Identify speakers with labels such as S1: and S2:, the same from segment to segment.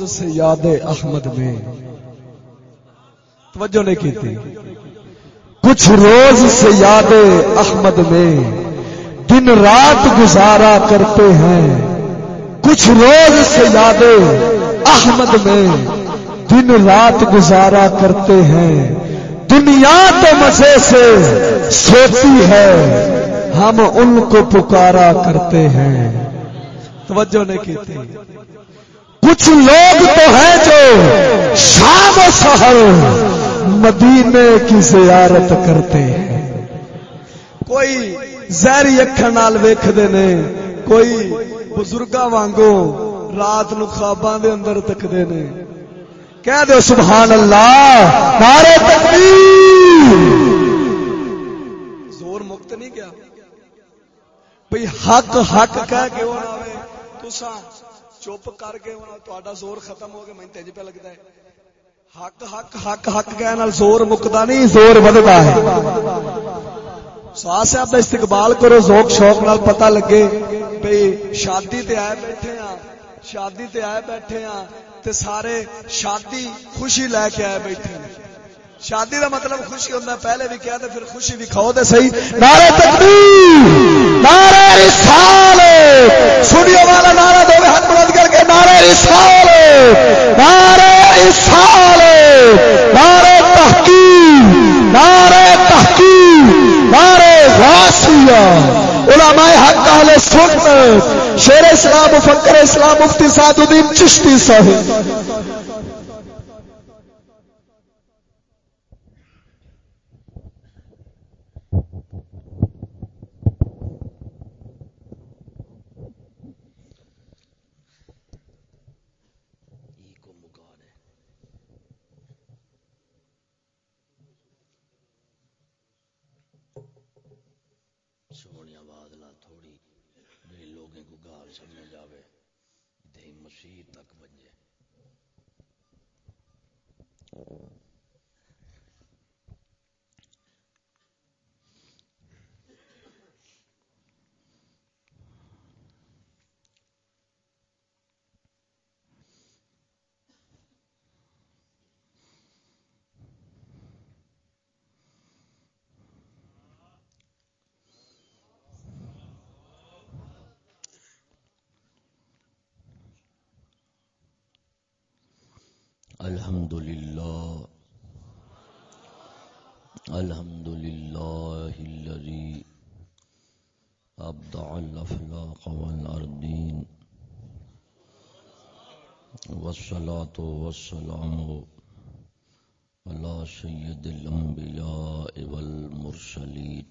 S1: روز سے یاد احمد میں۔ توجہ نہیں کی تھی۔ کچھ روز سے یاد احمد میں۔ دن رات گزارا کرتے ہیں۔ کچھ روز سے یاد احمد میں۔ دن رات گزارا کرتے ہیں۔ دنیا تو مزے سے سوتی ہے۔ ہم ان کو پکارا کرتے ہیں۔ توجہ نہیں کی تھی۔ کچھ لوگ تو ہیں جو شام و سہر مدینے کی زیارت کرتے ہیں۔ کوئی زہری اکھن ویختے نے، کوئی بزرگا وانگو رات نو خواباں دے اندر تکتے نے۔ کہہ دو سبحان اللہ نعرے تکبیر۔ زور مکت نہیں کیا؟ بھئی حق حق کہہ کے ہونا ہوئے تسا چپ کر کے زور ختم ہو گیا میں تینج پہ لگتا ہے۔ حق حق حق حق کہنے زور مکتا نہیں، زور بدتا ہے۔ سواس آپ کا استقبال کرو، ذوق شوق نال پتہ لگے بھئی شادی تے آئے بیٹھے ہاں شادی تے آئے بیٹھے ہاں تے سارے شادی خوشی لے کے آئے بیٹھے ہیں۔ شادی دا مطلب خوشی ہوتا ہے، پہلے بھی کیا پھر خوشی بھی کھاؤ دے صحیح۔ نعرہ تکبیر، نعرہ رسال سنیو والا نعرہ دو رسال نعرہ رسال نعرہ تحقیق نعرہ تحقیق، نعرہ غاسیہ علماء حق، اہل سنت شیر اسلام، مفکر اسلام، مفتی سعد الدین چشتی صاحب۔
S2: والصلاة والسلام على سيد الأنبياء والمرسلين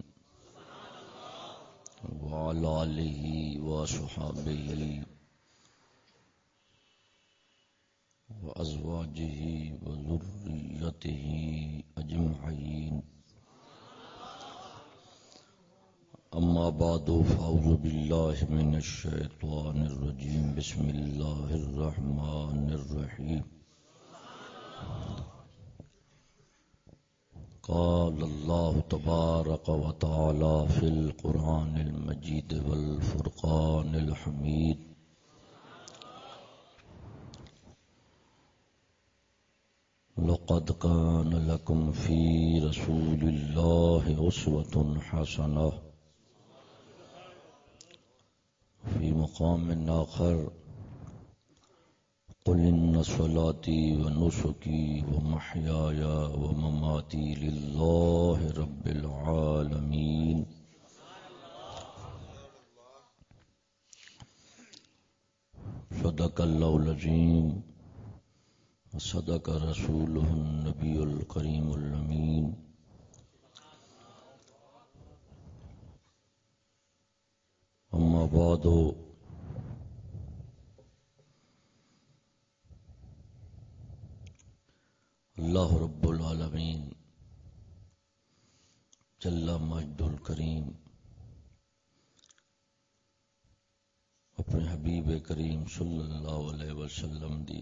S2: وعلى آله وصحابه وأزواجه وذريته أجمعين. أما بعد فأعوذ بالله من الشيطان الرجيم. بسم الله الرحمن الرحيم. قال الله تبارك وتعالى في القرآن المجيد والفرقان الحميد. لقد كان لكم في رسول الله أسوة حسنة. في مقام آخر. قل إن صلاتي ونسكي ومحياي ومماتي لله رب العالمين. صدق الله العظيم. صدق رسوله النبي الكريم الأمين. أما بعد الله رب العالمين جل مجد الكريم اپنے حبیب کریم صلی اللہ علیہ وسلم دی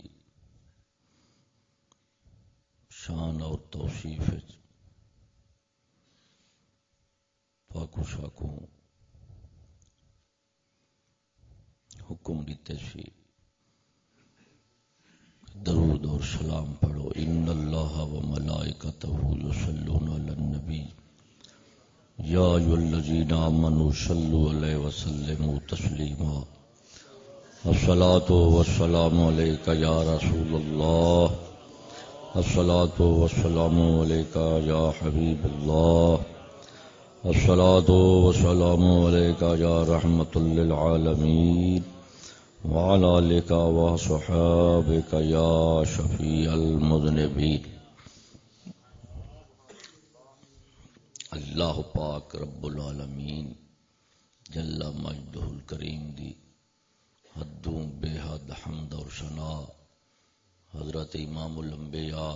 S2: شان اور توصیف پاکو شاکو حکم دیتے سی سلام پڑھو۔ ان اللہ و ملائکتہ یصلون علی النبی۔ یا ایو الذین آمنوا صلوا علیہ وسلموا تسلیما۔ الصلاة والسلام علیکہ یا رسول اللہ۔ الصلاة والسلام علیکہ یا حبیب اللہ۔ الصلاة والسلام علیکہ یا رحمت للعالمین۔ وعلى لك وصحابك يا شفيع المذنبين. اللہ پاک رب العالمین جل مجدہ الکریم دی حدوں بے حد حمد اور شنا حضرت امام الانبیاء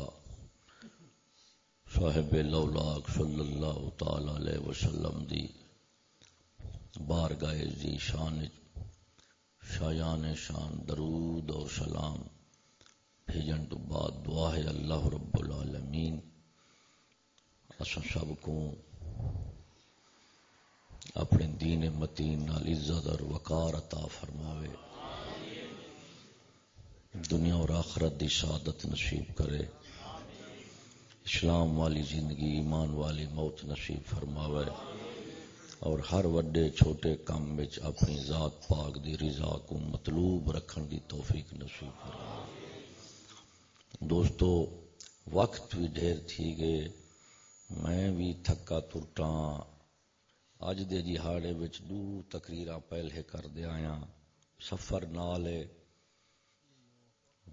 S2: صاحب لولاک صلی اللہ تعالی علیہ وسلم دی بارگاہ زی شان شایان شان درود اور سلام. بھیجن تو بعد دعا ہے اللہ رب العالمین اصل سب کو اپنے دین متین نال عزت اور وقار عطا فرماوے دنیا اور آخرت دی شہادت نصیب کرے اسلام والی زندگی ایمان والی موت نصیب فرماوے اور ہر وڈے چھوٹے کام بچ اپنی ذات پاک دی رضا کو مطلوب رکھن دی توفیق نصیب فرما دوستو، وقت بھی ڈھیر تھی گئے، میں بھی تھکا ترٹا اج دے جہاڑے وچ دو تقریراں پہلے کر دے آیا۔ سفر نال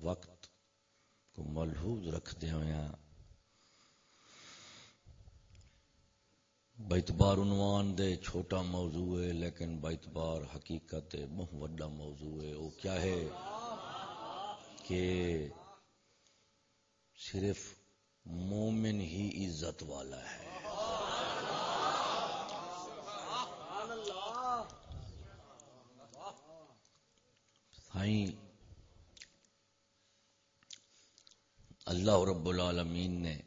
S2: وقت کو ملحوظ رکھ دے آیا۔ بیتبار عنوان دے، چھوٹا موضوع ہے، لیکن بیتبار حقیقت بہت وڈا موضوع ہے۔ وہ کیا ہے کہ صرف مومن ہی عزت والا ہے۔ اللہ رب العالمین نے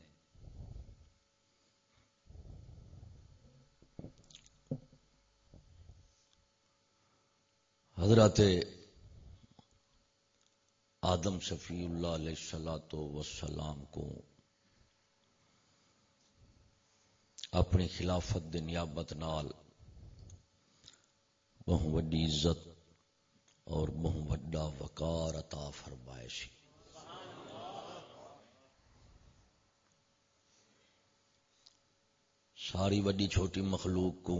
S2: حضرت آدم شفیع اللہ علیہ السلاۃ وسلام کو اپنی خلافت نیابت نال بہت وڈی عزت اور بہت وڈا وقار عطا فرمائشی ساری وڈی چھوٹی مخلوق کو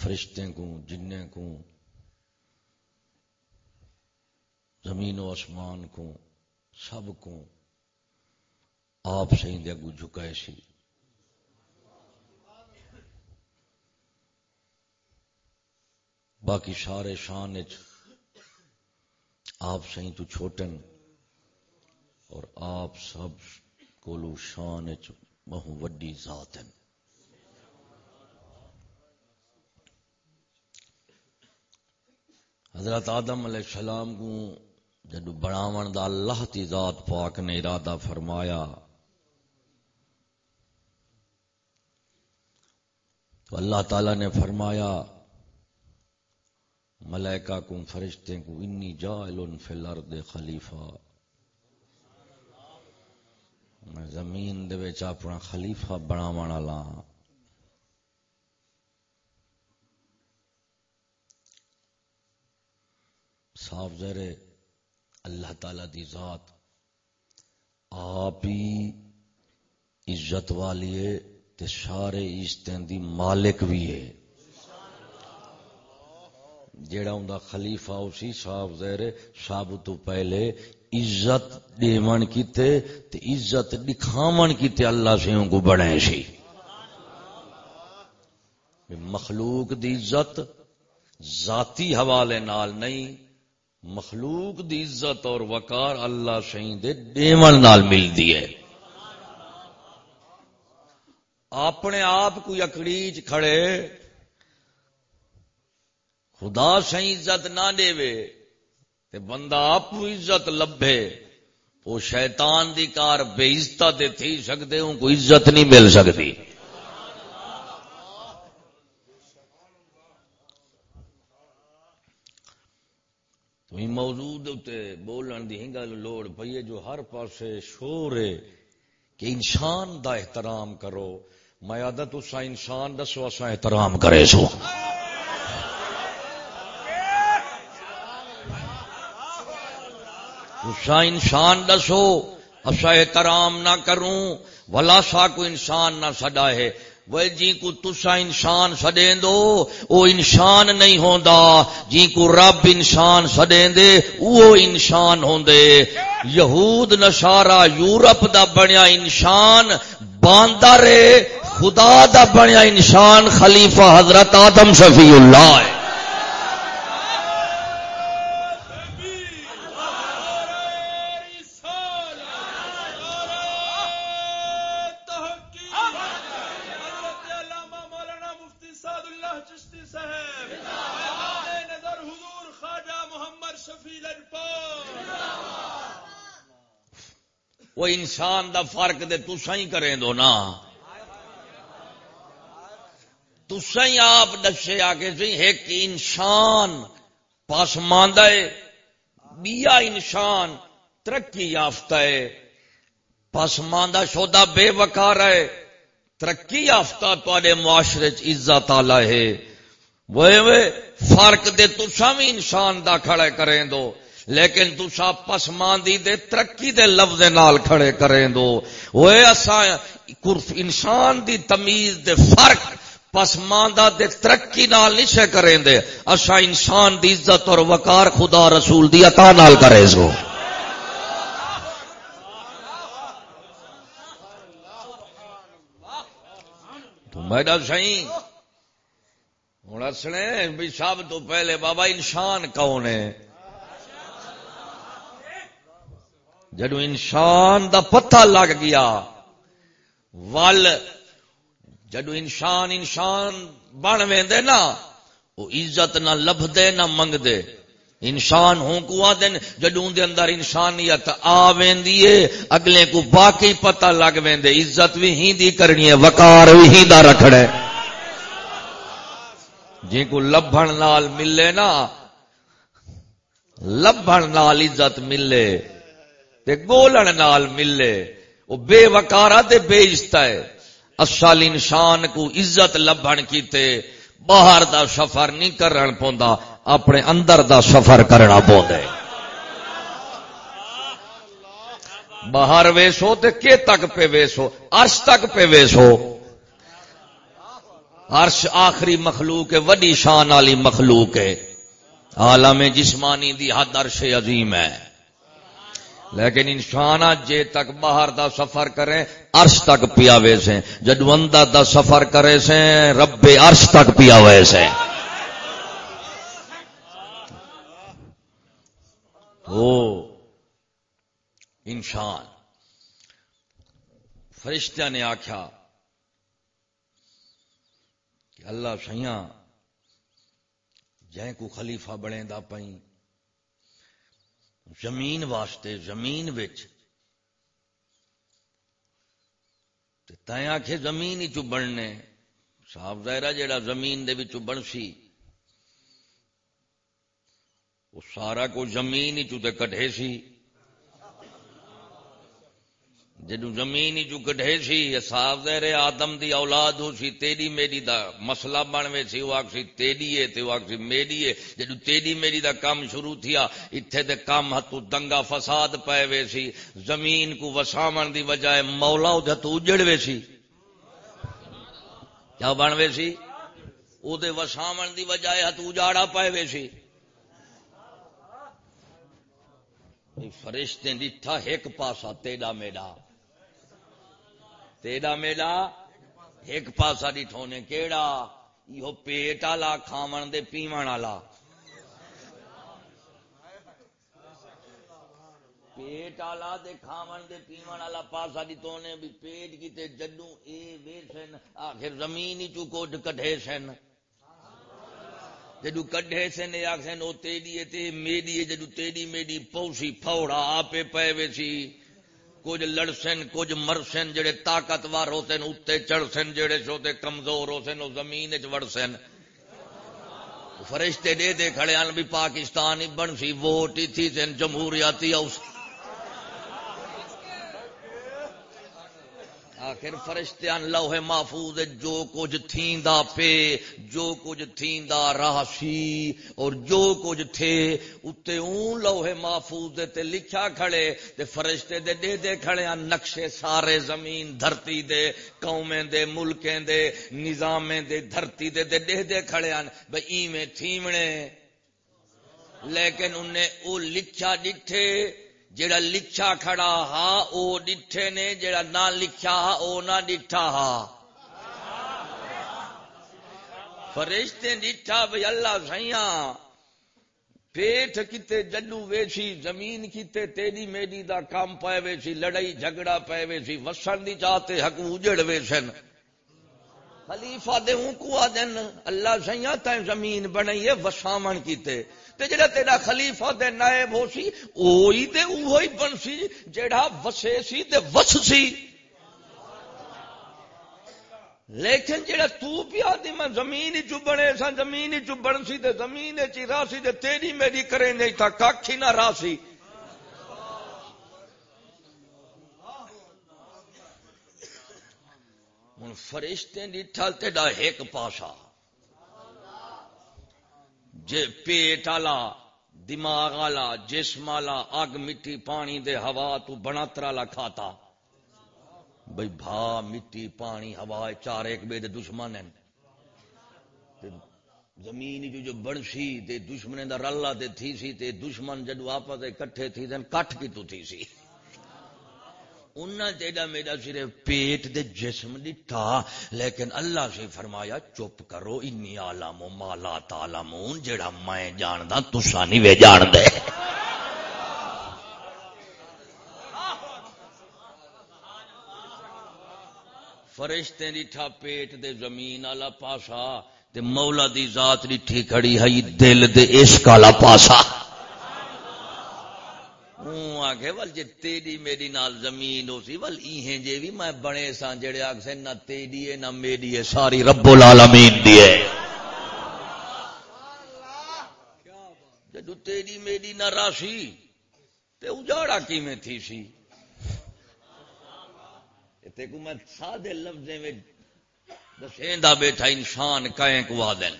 S2: فرشتے کو جن کو زمین و آسمان کو سب کو آپ سے اگو جھکائے سی۔ باقی سارے شان آپ سے تو چھوٹن اور آپ سب کو شان بہو وڈی ذات ہیں حضرت آدم علیہ السلام کو جدو بناون دا اللہ تی ذات پاک نے ارادہ فرمایا، تو اللہ تعالی نے فرمایا، ملائکہ کو، فرشتے کو، انی جائل فی الارض خلیفہ۔ میں زمین دے وچ اپنا خلیفہ بناون والا ہاں۔ صاف زر اللہ تعالی دی ذات۔ آپ ہی عزت والی ہے تے سارے عزتیں دی مالک بھی ہے۔ جیڑا ہوں خلیفہ اسی صاف زہر سب تو پہلے عزت دیون کیتے تے عزت دکھاون کیتے اللہ سے کو بڑھے سی۔ مخلوق دی عزت ذاتی حوالے نال نہیں مخلوق دی عزت اور وقار اللہ شہید ڈیمن نال ملتی ہے۔ اپنے آپ کو اکڑیچ کھڑے، خدا سی عزت نہ دے تے بندہ آپ عزت لبے وہ شیطان دی کار بے عزت تھی سکتے ہوں کو عزت نہیں مل سکتی موجود بولن دی ہنگل لوڑ پئیے جو ہر پاسے شور ہے کہ انسان دا احترام کرو۔ میں عادت اسا انسان دسو اسا احترام کرے سو۔ اسا انسان دسو اسا احترام نہ کروں۔ ولا سا کو انسان نہ سڈا ہے۔ وہ جی کو تسا انسان سڈیں دو، او انسان نہیں ہوندا۔ جی کو رب انسان سڈیں دے او انسان ہوندے۔ یہود نشارا یورپ دا بنیا انسان باندر خدا دا بنیا انسان خلیفہ حضرت آدم شفیع اللہ ہے۔ انسان دا فرق دے تسا ہی کریں دو نا۔ تسا ہی آپ دسے آ کے سی ایک انسان پاسماندہ ہے، بیا انسان ترقی یافتہ ہے۔ پسماندہ شودا بے وکار ہے۔ ترقی یافتہ تے معاشرے عزت آلہ ہے۔ وہ فرق دے تسا بھی انسان دا کھڑے کریں دو۔ لیکن تسا پسماندی دے ترقی دے لفظ نال کھڑے کریں دو۔ وہ انسان دی تمیز دے فرق پسماندہ دے ترقی نال نہیں کریں دے۔ اصا انسان دی عزت اور وقار خدا رسول دی عطا نال کرے سو میڈا سی ہوں اصنے بھی سب تو پہلے بابا انسان کون ہے؟ جدو انسان دا پتہ لگ گیا، ول، جدو انسان انسان بن وے نا وہ عزت نہ لب دے نہ منگ دے انسان ہوں کو دن جدو دے اندر انسانیت آ ویندی اگلے کو باقی پتہ لگ ویندے۔ عزت بھی ہی دی کرنی ہے، وقار بھی ہی دا رکھنا ہے۔ جی کو لبھن نال ملے نا، لبھن نال عزت ملے۔ تے گولن نال ملے۔ وہ بے وکارا تے بے عزت ہے۔ اصل انسان کو عزت لبن کیتے باہر دا سفر نہیں کرن پوندا، اپنے اندر دا سفر کرنا پوندا باہر ویسو تے کے تک پہ ویسو، عرش تک پہ ویسو۔ عرش آخری مخلوق ہے، وڈی شان والی مخلوق ہے۔ عالم جسمانی دی حد عرش عظیم ہے۔ لیکن انسان جے تک باہر دا سفر کرے، عرش تک پیا وے سے جدو اندر دا سفر کرے سے رب عرش تک پیا وے سے او انسان فرشتہ نے آخیا کہ اللہ سیاں، جائیں کو خلیفہ بنے دا زمین واسطے، زمین تائیں آخ زمین ہی چبنے صاف ظاہرہ جڑا زمین دے بن سی وہ سارا کو زمین ہی چٹے سی۔ جدو زمین ہی جو کڈے سی صاف دے رہے آدم دی اولاد ہو سی، تیری میری دا مسئلہ بنوے سی، وہ آخسی تیری ہے تے وہ آخسی میری ہے۔ جدو تیری میری دا کام شروع تھیا اتھے دے کام ہتو دنگا فساد پائے وے سی۔ زمین کو وسامن دی وجائے مولا دے ہتو اجڑ وے سی۔ کیا بنوے سی؟ او دے وسامن دی وجائے ہتو اجاڑا پائے وے سی۔ فرشتے ڈٹھا ایک پاسا تیڑا میڈا تیرا میلا، ایک پاسا ڈٹھونے کیڑا یہ پیٹ آلا، کھاون دے پیمن آلا۔ پیٹ آلا دے، کھاون دے پیمن آلا، پاسا ڈٹھونے بھی پیٹ کی تے جدو اے ویسن آخر زمین ہی چکو کٹھے سن۔ جدو کڈے سن آخر او تیری تے میری جدو تیری میری پوسی پھوڑا آپ پے ویسی کچھ لڑسن کچھ مرسن جڑے طاقتور ہوتے ہیں اتنے چڑھ سن، جڑے سوتے کمزور ہو سن وہ زمین چڑ سن۔ فرشتے دے دے کھڑے ہیں بھی پاکستان بن سی، ووٹ ہی تھی جمہوریاتی اس آخر فرشتیان لوہے محفوظ جو کچھ تھیندا پے، جو کچھ تھیندا راسی اور جو کچھ تھے، اتے اون لوہے محفوظ تے لکھا کھڑے، تے فرشتے دے دے دے کھڑے ہیں نقشے سارے زمین دھرتی دے، قومیں دے، ملکیں دے، نظامیں دے دھرتی دے دے دے دے کھڑے ہیں بھئی ایویں تھیمنے۔ لیکن انہیں او لکھا ڈٹھے۔ جڑا لکھا کھڑا ہا، او ڈٹھے نے، جڑا نہ لکھا ہا، او نہ ڈٹھا ہا۔ فرشتے ڈٹھا بھئی اللہ سیاں پیٹ کتے جڈو ویسی، زمین کتے تیری میری دا کام پائے ویسی، لڑائی جھگڑا پائے ویسی، وسن دی چاہتے حق اجڑ ویسن۔ خلیفہ دے ہوں کو آدن اللہ سیاں تائیں زمین بنائیے، وسامن کیتے۔ تے جڑا تیرا خلیفہ دے نائب ہو سی، اوہی تے اوہی بن سی، جڑا وسے سی تے وس سی۔ لیکن جڑا تو پیا دی میں زمین چ بنے سا زمین چ بن سی تے زمین چ راسی تے تیری میری کرے نہیں تھا کھ نہ راسی ہوں فرشتے ڈٹھل تیڈا ایک پاسا جے پیٹ آلا، دماغ آلا، جسم آلا، اگ، مٹی، پانی دے ہوا تو بناتر آلا کھاتا۔ بھئی بھا، مٹی، پانی، ہوا چار ایک بے دے دشمن ہیں۔ زمین جو جو بڑسی تے دشمن دا رلا تے تھی سی، تے دشمن جدو آپا تے کٹھے تھی دن کٹ کی تو تھی سی۔ انہاں تیڑا میرا صرف پیٹ دے جسم ڈٹھا لیکن اللہ سے فرمایا، چپ کرو، انی عالم مالا تعلمون، جڑا میں جاندا، تساں نہیں وے جاندے فرشتے ڈٹھا پیٹ دے زمین والا پاسا، تے مولا دی ذات ڈٹھی کھڑی ہے، دل دے عشق والا پاسا۔ آگے ول جی تیری میری نال زمین ہو سی، ول ایہیں جے بھی میں بنے سا، جڑے آگ سے نہ تیری ہے نہ میری ہے، ساری رب العالمین دی ہے۔ جدو تیری میری نہ راسی تے اجاڑا کی میں تھی سی؟ تے کو میں سادے لفظیں میں دسیندہ بیٹھا، انسان کہیں کو آدن؟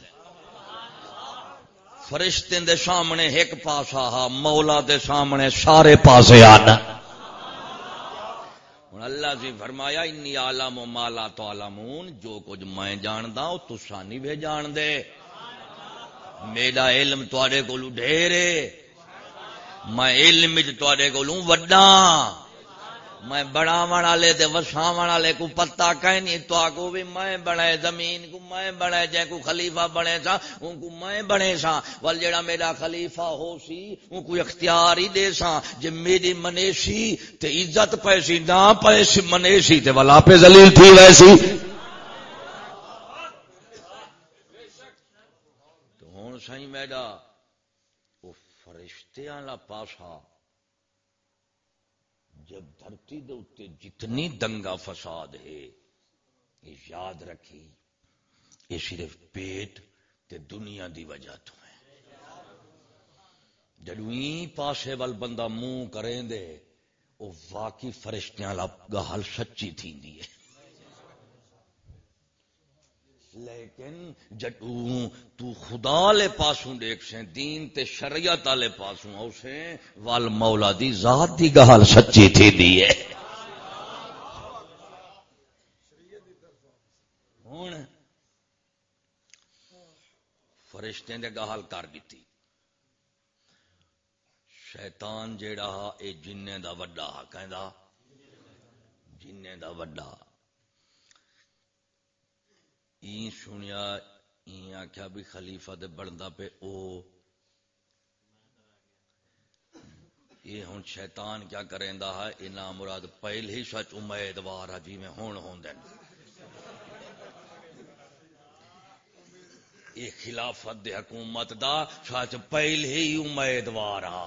S2: فرشتے دے سامنے ایک پاسا ہا مولا دے سامنے سارے پاسے آنا ہوں اللہ جی فرمایا، انی عالم و مالا تو عالمون جو کچھ میں جاندا وہ تسا نہیں بھی جان دے میرا علم تے کو ڈھیرے میں علم تے کو وڈا میں بڑا والے دے وساو والے کو پتا کہ نہیں، تو آگو بھی میں بنے زمین کو، میں بنے جے کو خلیفہ بنے سا، ان کو میں بنے سا۔ ول جڑا میرا خلیفہ ہو سی، ان کو اختیار ہی دے سا۔ جے میری منیسی تے عزت پیسی، نہ پیسی منیسی تے ولا پہ ذلیل تھی ویسی۔ تو ہن سائیں میرا وہ فرشتے والا پاسا۔ جب دھرتی دے اتنے جتنی دنگا فساد ہے، یہ یاد رکھی یہ صرف پیٹ تے دنیا دی وجہ تو ہے۔ جدویں پاسے وال بندہ منہ کریں دے وہ واقعی فرشتیاں گال سچی تھی دی ہے۔ لیکن جدو تو خدا لے پاسوں دیکھ سے دین تے شریعت والے پاسوں اسے وال مولا دی ذات دی گال سچی تھی دی ہے۔ ہوں فرشتے نے گال کر دیتی۔ شیطان جیڑا اے جنے دا وڈا کہندا جنے دا وڈا۔ این سنیا، این آخیا بھی خلیفہ دے بنتا پہ او یہ ہوں شیطان کیا کریں دا ہے؟ یہ نام مراد پہل ہی سچ امیدوار ہے جی میں ہون ہوں دین۔ یہ خلافت دے حکومت دا سچ پہل ہی امیدوار ہا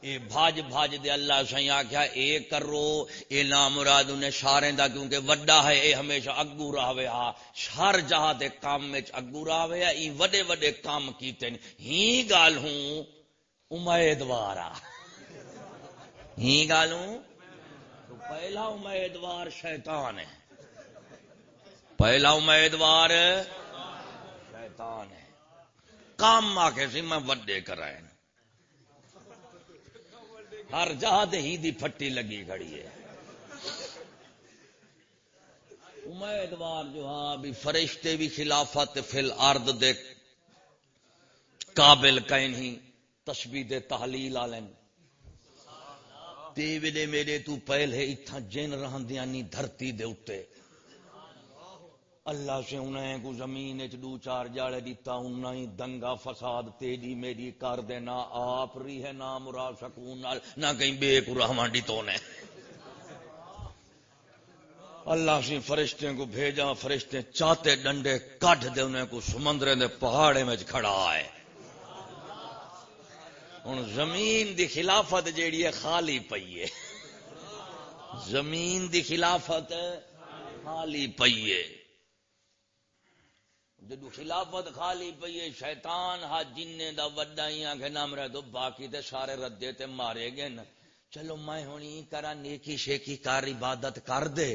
S2: اے بھاج بھاج دے اللہ سائیں آخیا اے کرو، اے نام مراد انہیں شاریں دا، کیونکہ وڈا ہے، اے ہمیشہ اگو رہے ہا ہر جہاں دے کام میں اگو رہے ہا ای وڈے وڈے کام کیتے ہی گال ہوں امیدوارا ہی گال ہوں، تو پہلا امیدوار شیطان ہے۔ پہلا امیدوار شیطان ہے۔ کام آ کے سی، میں وڈے کرائے ہر جہاں ہی دی پھٹی لگی کھڑی ہے۔ امیدوار جو ہاں بھی فرشتے بھی خلافت فل ارد دے قابل کہیں ہی تشبی دے تحلیل آلن۔ تے ویلے میرے تو پہلے اتھا جن رہن دیانی دھرتی دے اتے اللہ سے انہیں کو زمین دو چار جاڑے دیتا انہیں ہی دنگا فساد تیجی میری کر دینا، آپ ری ہے نہ مرا سکون نہ کہیں بے کو رحمان تو نے اللہ سے فرشتے کو بھیجا فرشتے چاہتے ڈنڈے کٹ دے انہیں کو سمندرے دے پہاڑے میں کھڑا ہے۔ ہوں زمین دی خلافت جیڑی ہے خالی پئی ہے۔ زمین دی خلافت خالی پئی ہے۔ جدو خلافت خالی پی شیطان ہا جن دا وڈا ہی آ نام رہ دو باقی تے سارے ردے تے مارے گئے نا۔ چلو میں ہونی کرا نیکی شیکی کار، عبادت کر دے۔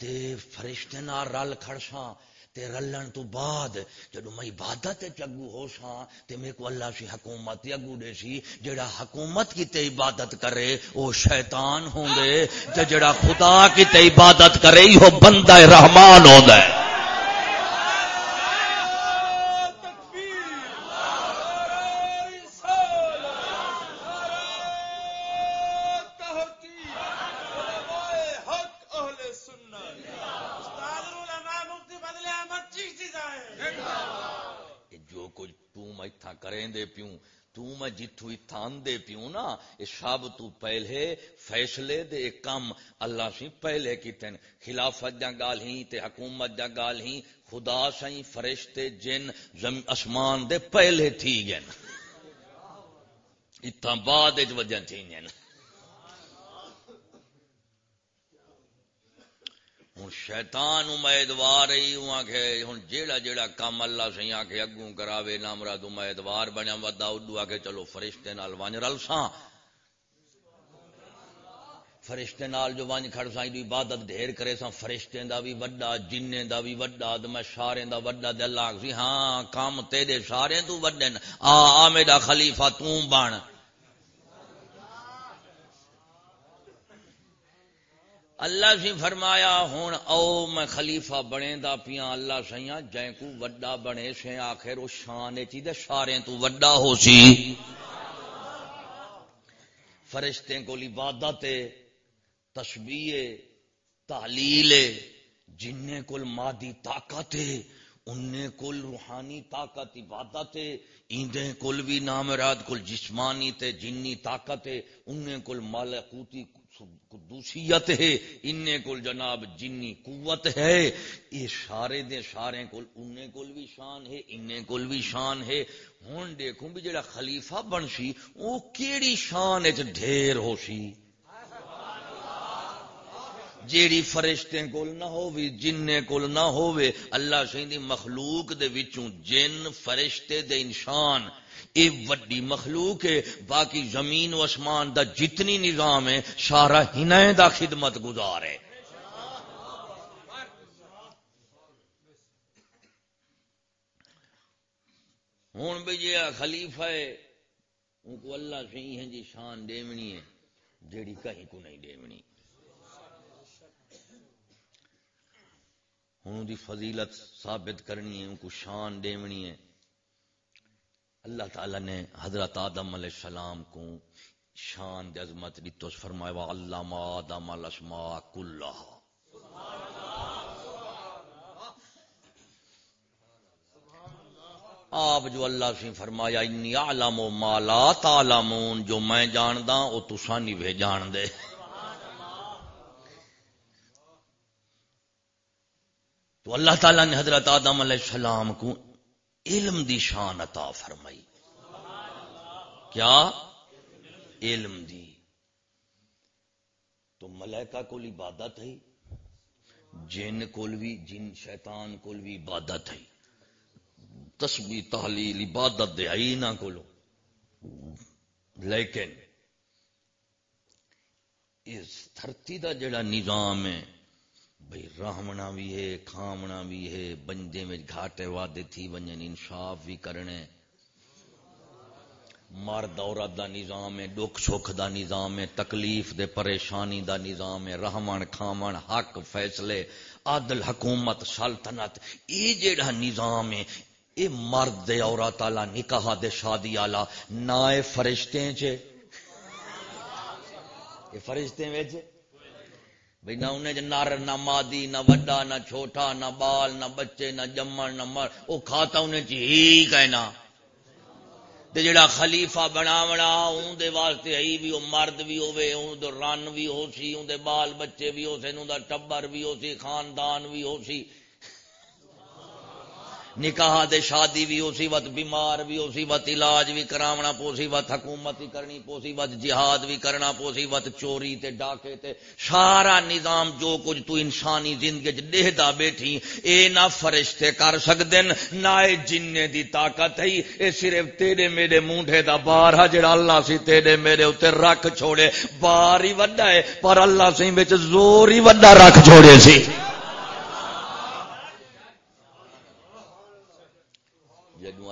S2: تے فرشتے نہ رل کھڑساں تے رلن تو بعد جدو میں عبادت چگو ہو سا تے میرے کو اللہ سی حکومت اگو دے سی۔ جڑا حکومت کی تے عبادت کرے، او شیطان ہوں گے جڑا خدا کی تے عبادت کرے ہو بندہ رحمان ہوں دے گے جتھو تھان دے پیوں نا یہ سب تو پہلے فیصلے دے کم اللہ سی پہلے کیتے خلافت جا گال ہی تے حکومت جا گال ہی، خدا سائیں فرشتے جن زمین اسمان دے پہلے تھی گئے۔ اتنا بعد وجہ تھی گئے۔ ہوں شیطان امیدوار ہی ہوں جیڑا جیڑا کام اللہ سی آ اگوں کراوے، نامراد امیدوار بنیا، ودا اڈو آ کے چلو فرشتے نال ونج رل سا فرشتے نال جو ونج کھڑ سا عبادت ڈھیر کرے سا فرشتے دا بھی وڈا جن دا بھی وڈا میں سارے دا وڈا دل آ سی ہاں کام تیرے سارے تو وڈے آ آ میرا خلیفہ توں بن۔ اللہ سی فرمایا ہوں او میں خلیفہ بنے دا پیا اللہ سیاں، جائیں کو وڈا بنے سے آخر اس شان چی دے سارے تو وڈا ہو سی۔ فرشتے کو عبادت تشبیہ تحلیل جن کل مادی طاقت ان کل روحانی طاقت، عبادت ایندے کل بھی نامراد کل جسمانی تے جنی طاقت ان کل مالکوتی قدوسیت ہے ان کول جناب جنی قوت ہے۔ یہ سارے دے سارے کول ان کول بھی شان ہے ان کول بھی شان ہے۔ ہن دیکھوں بھی جڑا خلیفہ بن سی، او کیڑی شان وچ ڈھیر ہو سی۔ جیڑی فرشتے کول نہ ہووی جن کول نہ ہووے، اللہ سیندی مخلوق دے وچوں جن فرشتے دے انسان یہ وڈی مخلوق ہے، باقی زمین و اسمان دا جتنی نظام ہے، سارا ہن دا خدمت گزار ہے۔ ہوں بھی جی خلیفہ ہے، ان کو اللہ سے ہی ہے جی شان ڈیونی ہے، جیڑی کہیں کو نہیں ڈیونی ہوں دی فضیلت ثابت کرنی ہے، ان کو شان ڈیونی ہے۔ اللہ تعالی نے حضرت آدم علیہ السلام کو شان عظمت دی تو فرمایا وا علم آدم الاسماء كلها۔ آپ جو اللہ سے فرمایا، انی اعلم ما لا تعلمون جو میں جاندا او تساں نہیں وے جان دے تو اللہ تعالی نے حضرت آدم علیہ السلام کو علم دی شان عطا فرمائی۔ کیا؟ علم دی۔ تو ملائکہ کو عبادت ہے، جن کول بھی، جن شیطان کول بھی عبادت ہے۔ تسبیح، تحلیل، عبادت دے آئی نہ کولو۔ لیکن اس دھرتی دا جڑا نظام ہے بھئی رحمنا بھی ہے، کھامنا بھی ہے، بندے میں گھاٹے وعدے تھی ونجن انصاف بھی کرنے۔ مرد عورت دا نظام ہے، دکھ سکھ دا نظام ہے، تکلیف دے، پریشانی دا نظام ہے۔ رحمن کھامن، حق، فیصلے عادل حکومت، سلطنت یہ جیڑا نظام ہے، اے مرد دے، عورت والا نکاح دے، شادی والا نہ فرشتے چ یہ فرشتے وچ بھئی نہ انہیں نر نہ مادی، نہ وڈا، نہ چھوٹا، نہ بال، نہ بچے، نہ جمن، نہ مر وہ کھاتا انہیں چی ہی کہنا۔ تے جڑا خلیفہ بناونا، اون دے واسطے ہی بھی او مرد بھی ہوے اون دے رن بھی ہو سی، اون دے بال بچے بھی ہو سی اون دا ٹبر بھی ہو سی، خاندان بھی ہو سی۔ نکاح دے شادی بھی اسی وقت بیمار بھی اسی وقت علاج بھی کراونا پوسی وقت حکومت کرنی پوسی وقت جہاد بھی کرنا پوسی وقت چوری تے، ڈاکے تے، سارا نظام جو کچھ تو انسانی زندگی چہدا بیٹھی، اے نہ فرشتے کر سکتے نہ اے جننے دی طاقت ہے اے صرف تیرے میرے مونڈے دا بار ہے جڑا اللہ سی تیرے میرے اتنے رکھ چھوڑے، بار ہی وڈا ہے، پر اللہ سی بچ زور ہی وڈا رکھ چھوڑے سی۔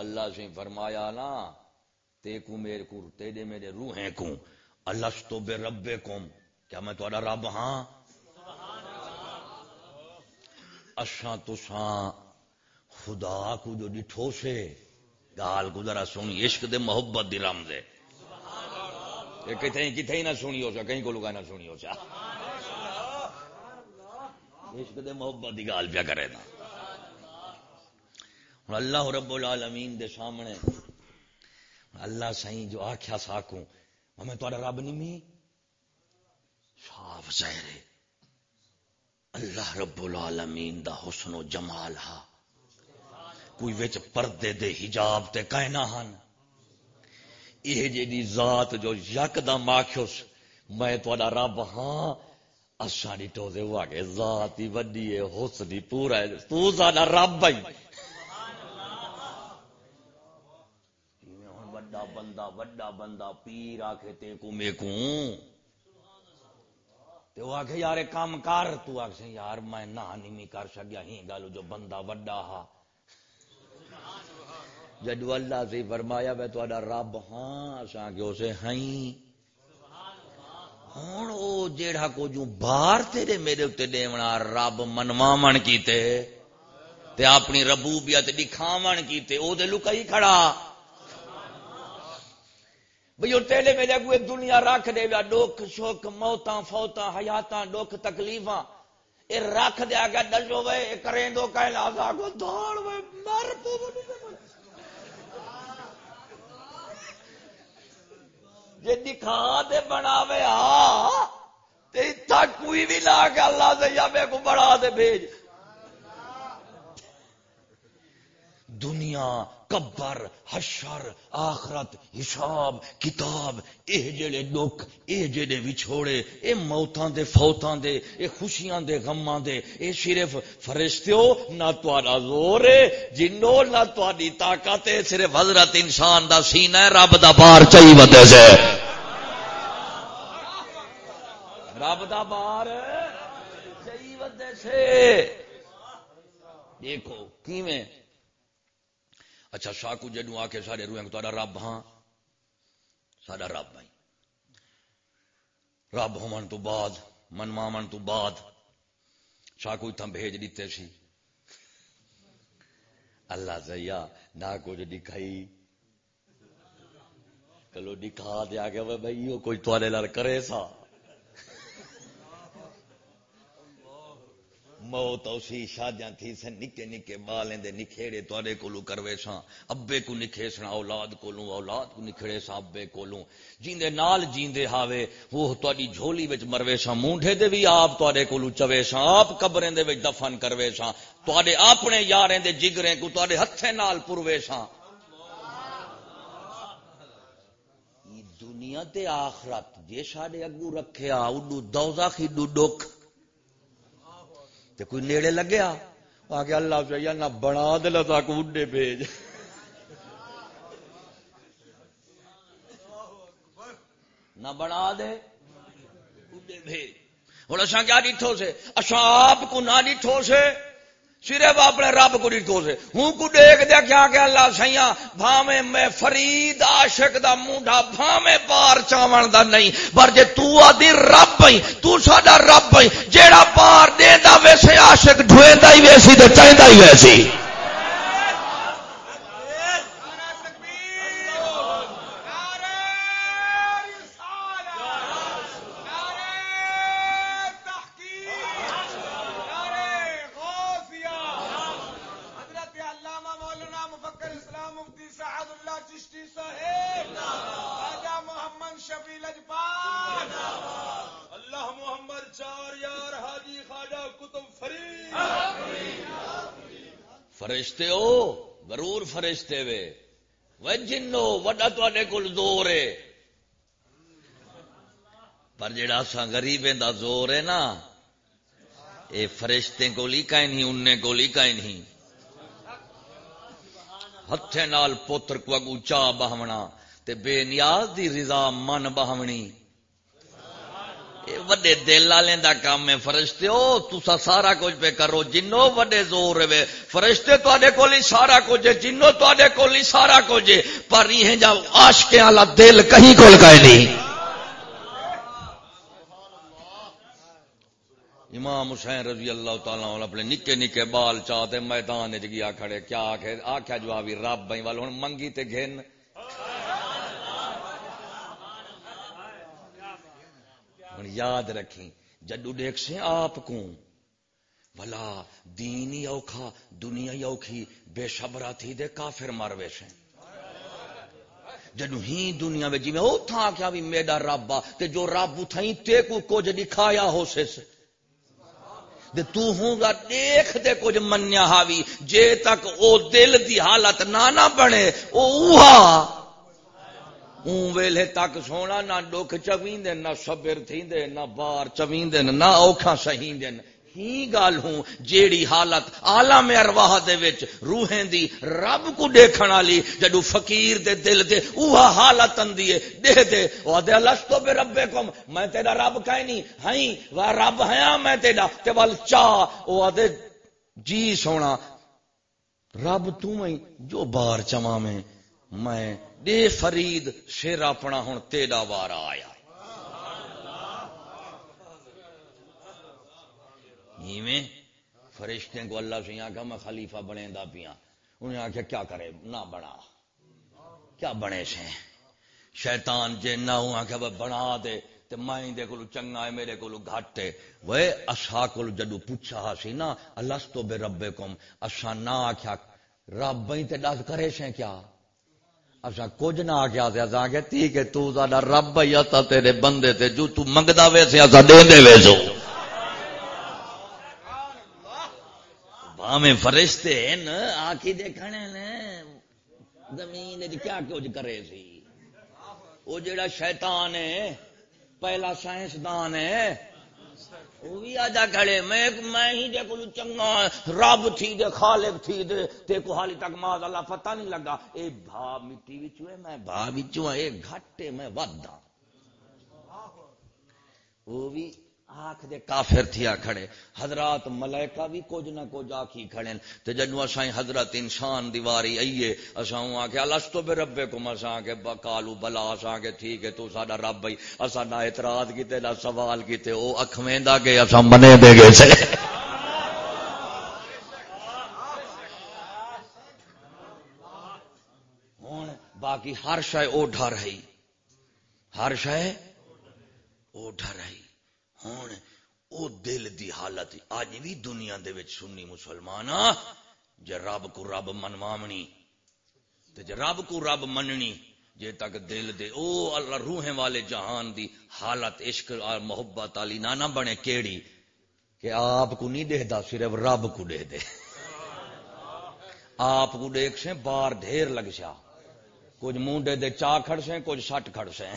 S2: اللہ سے فرمایا نا تے کو میرے کو، تیرے میرے روحیں کو اللہ تو بے رب کم کیا میں تھوڑا رب ہاں؟ اشاں تو خدا کو جو ڈٹھو سے، گال کو ذرا سونی عشق دے محبت دی رم دے کتنے کتنے نہ سنی ہو سا، کہیں کو لگا نہ سنی ہو سا۔ عشق دے محبت دی گال پیا کرے نا۔ اللہ رب العالمین دے سامنے۔ اللہ سائیں جو آخیا ساکوں۔ میں تھوڑا رب نہیں صاف ظاہر اللہ رب العالمین دا حسن و جمال ہا۔ کوئی وچ پردے دے حجاب تے کہنا ہن۔ یہ جی ذات جو یک دم آخس میں تھوڑا رب ہاں۔ اصا ڈٹو دے ہوا کہ ذات ہی وڈی ہے، حسن ہی پورا ہے۔ تو ساڈا رب ہی وڈا بندہ، وڈا بندہ، پیر آخے تے کو میں کو تے وہ آخے یار کام کر، تو آخ یار میں نہ نہیں کر سکیا ہی گل جو بندہ وڈا ہا۔ جدو اللہ سے فرمایا، میں تو رب ہاں اساں کہ اسے ہائیں۔ ہوں وہ جیڑا کو جو باہر تیرے میرے اتنے دیونا، رب منواو کیتے، تے اپنی ربوبیت دکھاو کیتے وہ لکائی کھڑا۔ بھئی اور تیلے میں جا کوئی دنیا رکھ دے گا ڈوک شوک موتاں، فوتاں، حیاتاں ڈوک تکلیفاں۔ اے رکھ دیا گا ڈجو وے کریں دو کہیں لازا کو دوڑ وے، مر پو جے دکھا دے بناوے ہاں تے تھا کوئی بھی لا کے اللہ سے یا بے کو بڑھا دے بھیج۔ دنیا کبر حشر، آخرت، حساب، کتاب، اے جڑے دکھ، اے جڑے وچھوڑے، اے موتاں دے، فوتاں دے، اے خوشیاں دے، غماں دے، اے صرف فرشتیو، نہ تہاڈا زور ہے جنو نہ تہاڈی طاقت ہے صرف حضرت انسان دا سینہ ہے رب دا بار چاہی ودے سے۔ رب دا بار چاہی ودے سے۔ دیکھو، کیویں اچھا شاکو جدو آ کے سارے روئیں تا رب ہاں۔ سارا رب بھائی رب ہومن تو بعد، من مامن تو بعد۔ شاکو اتنا بھیج دیتے سی۔ اللہ سیا نہ کچھ دکھائی چلو دکھا دیا کہ بھائی کوئی تھوڑے لڑ کرے سا۔ موت اسی شادیاں تھی سن، نکے نکے بالیں دے نکھیڑے توڑے کولو کروے ساں۔ ابے کو نکھے سنا اولاد کولو اولاد کو نکھڑے سا ابے کولو جیندے نال جیندے ہاوے وہ توڑی جھولی وچ مروے ساں، مونڈھے دے بھی آپ توڑے کولو چوے ساں۔ آپ قبریں دے وچ دفن کروے ساں۔ توڑے اپنے یاریں دے جگریں کو توڑے ہتھے نال پروے ساں۔ دنیا تے آخرت، جے ساڈے اگو رکھیا اڈو دوزخ اڈو ڈک تے کوئی نیڑے لگیا؟ آ کے اللہ چاہیے نہ بنا دل تک اڈے بھیج نہ بنا دے اڈے بھیج ہوں اصا کیا ڈٹھو سے؟ اصا آپ کو نہ ڈٹھو سے۔ صرف اپنے رب کو ڈٹھو سے ہوں کو دیکھ دیا کیا کہ اللہ سیاں، بھاویں میں فرید عاشق دا موڈا، بھاویں پار چاون دا نہیں۔ پر جے تو آدھی رب ہی تو ساڈا رب ہی جیڑا پار دیندا ویسے عاشق، ڈھویندا ہی ویسی تے چاہندا ہی ویسی۔ فرشتے وے۔ وہ جنو وڈا تے کول زور ہے پر جڑا سا غریب دا زور ہے نا، اے فرشتے کو لی کہیں نہیں، انہیں کو لی کہیں نہیں۔ ہتھے نال پوتر کو اگو چا بہونا، تے بے نیاز دی رضا من بہونی۔ وڈے دل والے کا کام ہے فرشتے ہو تسا سارا کچھ پہ کرو جنو وڈے زور وے۔ فرشتے تے کول ہی سارا کچھ ہے جنو تے کول ہی سارا کچھ ہے۔ پر یہ جا عاشقیں والا دل کہیں کول کا نہیں۔ امام حسین رضی اللہ تعالی اپنے نکے نکے بال چاہتے، میدان گیا کھڑے، کیا آخیا جوابی رب بھائی والوں منگی تے گھن ہوں یاد رکھیں۔ جدو دیکھ سے آپ کو بلا دین ہی اوکھا، دنیا ہی اوکھی، بے شبرا تھی دے کافر مر ویسے۔ جدو ہی دنیا میں جی میں او تھا کیا بھی میڈا رب تے جو رب تھا تے کو کچھ دکھایا ہو سے سے۔ دے تو ہوں گا، دیکھ دے کچھ منیا ہاوی، جے تک او دل دی حالت نہ نہ بنے، او اوہا۔ اون ویلے تک سونا نہ دکھ چویندے، نہ صبر تھیندے، نہ بار چویندے، نہ اوکھا سہیندے۔ ہی گل ہوں جیڑی حالت عالم ارواح دے وچ روحیں دی رب کو دیکھن والی جدو فقیر دے دل دے اوہ حالت اندی ہے، دے دے۔ او دے لستو بے ربکم، میں تیرا رب کہیں نہیں، ہائیں، وا رب ہیاں میں تیرا، تے ول چا۔ او دے جی سونا، رب تو میں جو بار چما میں میں دے فرید شیر اپنا ہوں تیرا وارا آیا۔ میں فرشتے کو اللہ سے آخا میں خلیفہ بنے دا پیا۔ انہیں آخیا کیا کرے؟ نہ بنا۔ کیا بنے سے شیطان جے نہ ہوں آخیا بنا دے۔ تے میں دے کولو چنگا ہے، میرے کولو گھٹ ہے۔ وہ اسا کولو جدو پوچھا ہا سی نا اللہ تو بے ربے کم اسا نہ آخیا رب بھائی تے دس کرے سے کیا؟ اچھا کچھ نہ آ گیا آ گیا ٹھیک ہے، تو ساڈا رب ہی آتا تیرے بندے تے جو تو منگدا وے ویسے اسا دے دے ویسو بھاویں فرشتے ہیں نا آ کے دیکھنے نے زمین کیا کچھ کرے سی۔ وہ جڑا شیطان ہے، پہلا سائنسدان ہے وہ بھی آجا کھڑے میں میں ہی دے کو چنگا رب تھی دے، خالق تھی دے۔ تے کو حالی تک ماذ اللہ پتہ نہیں لگا۔ اے بھا مٹی وچوں ہے، میں بھا وچوں ہاں، اے گھٹے میں ودا وہ بھی آنکھ دے کافر تھیا کھڑے۔ حضرات ملائکہ بھی کچھ نہ کچھ آکھی کھڑے تے جنو اسائیں حضرت انسان دیواری آئیے، اساں آکھے لستو بے ربے کو مساں کے بکالو بلا اساں کے ٹھیک ہے، تو ساڈا رب بھائی اساں نہ اعتراض کیتے، نہ سوال کیتے، او اکھ ویندا کہ اساں منے دے گئے سے ہن باقی ہر شے او ڈر ہے ہر شے او ڈر ہے ہوں او دل دی حالت اج بھی دنیا دے وچ سنی مسلمان جے رب کو رب منوامنی، تے جے رب کو رب مننی، جے تک دل دے، او اللہ روحیں والے جہان دی حالت، عشق اور محبت علی نہ بنے کیڑی، کہ آپ کو نہیں دے صرف رب کو دے دے آپ کو دیکھ سے بار ڈھیر لگ سا کچھ منڈے دے چا کھڑ سے، کچھ سٹ کھڑ سے۔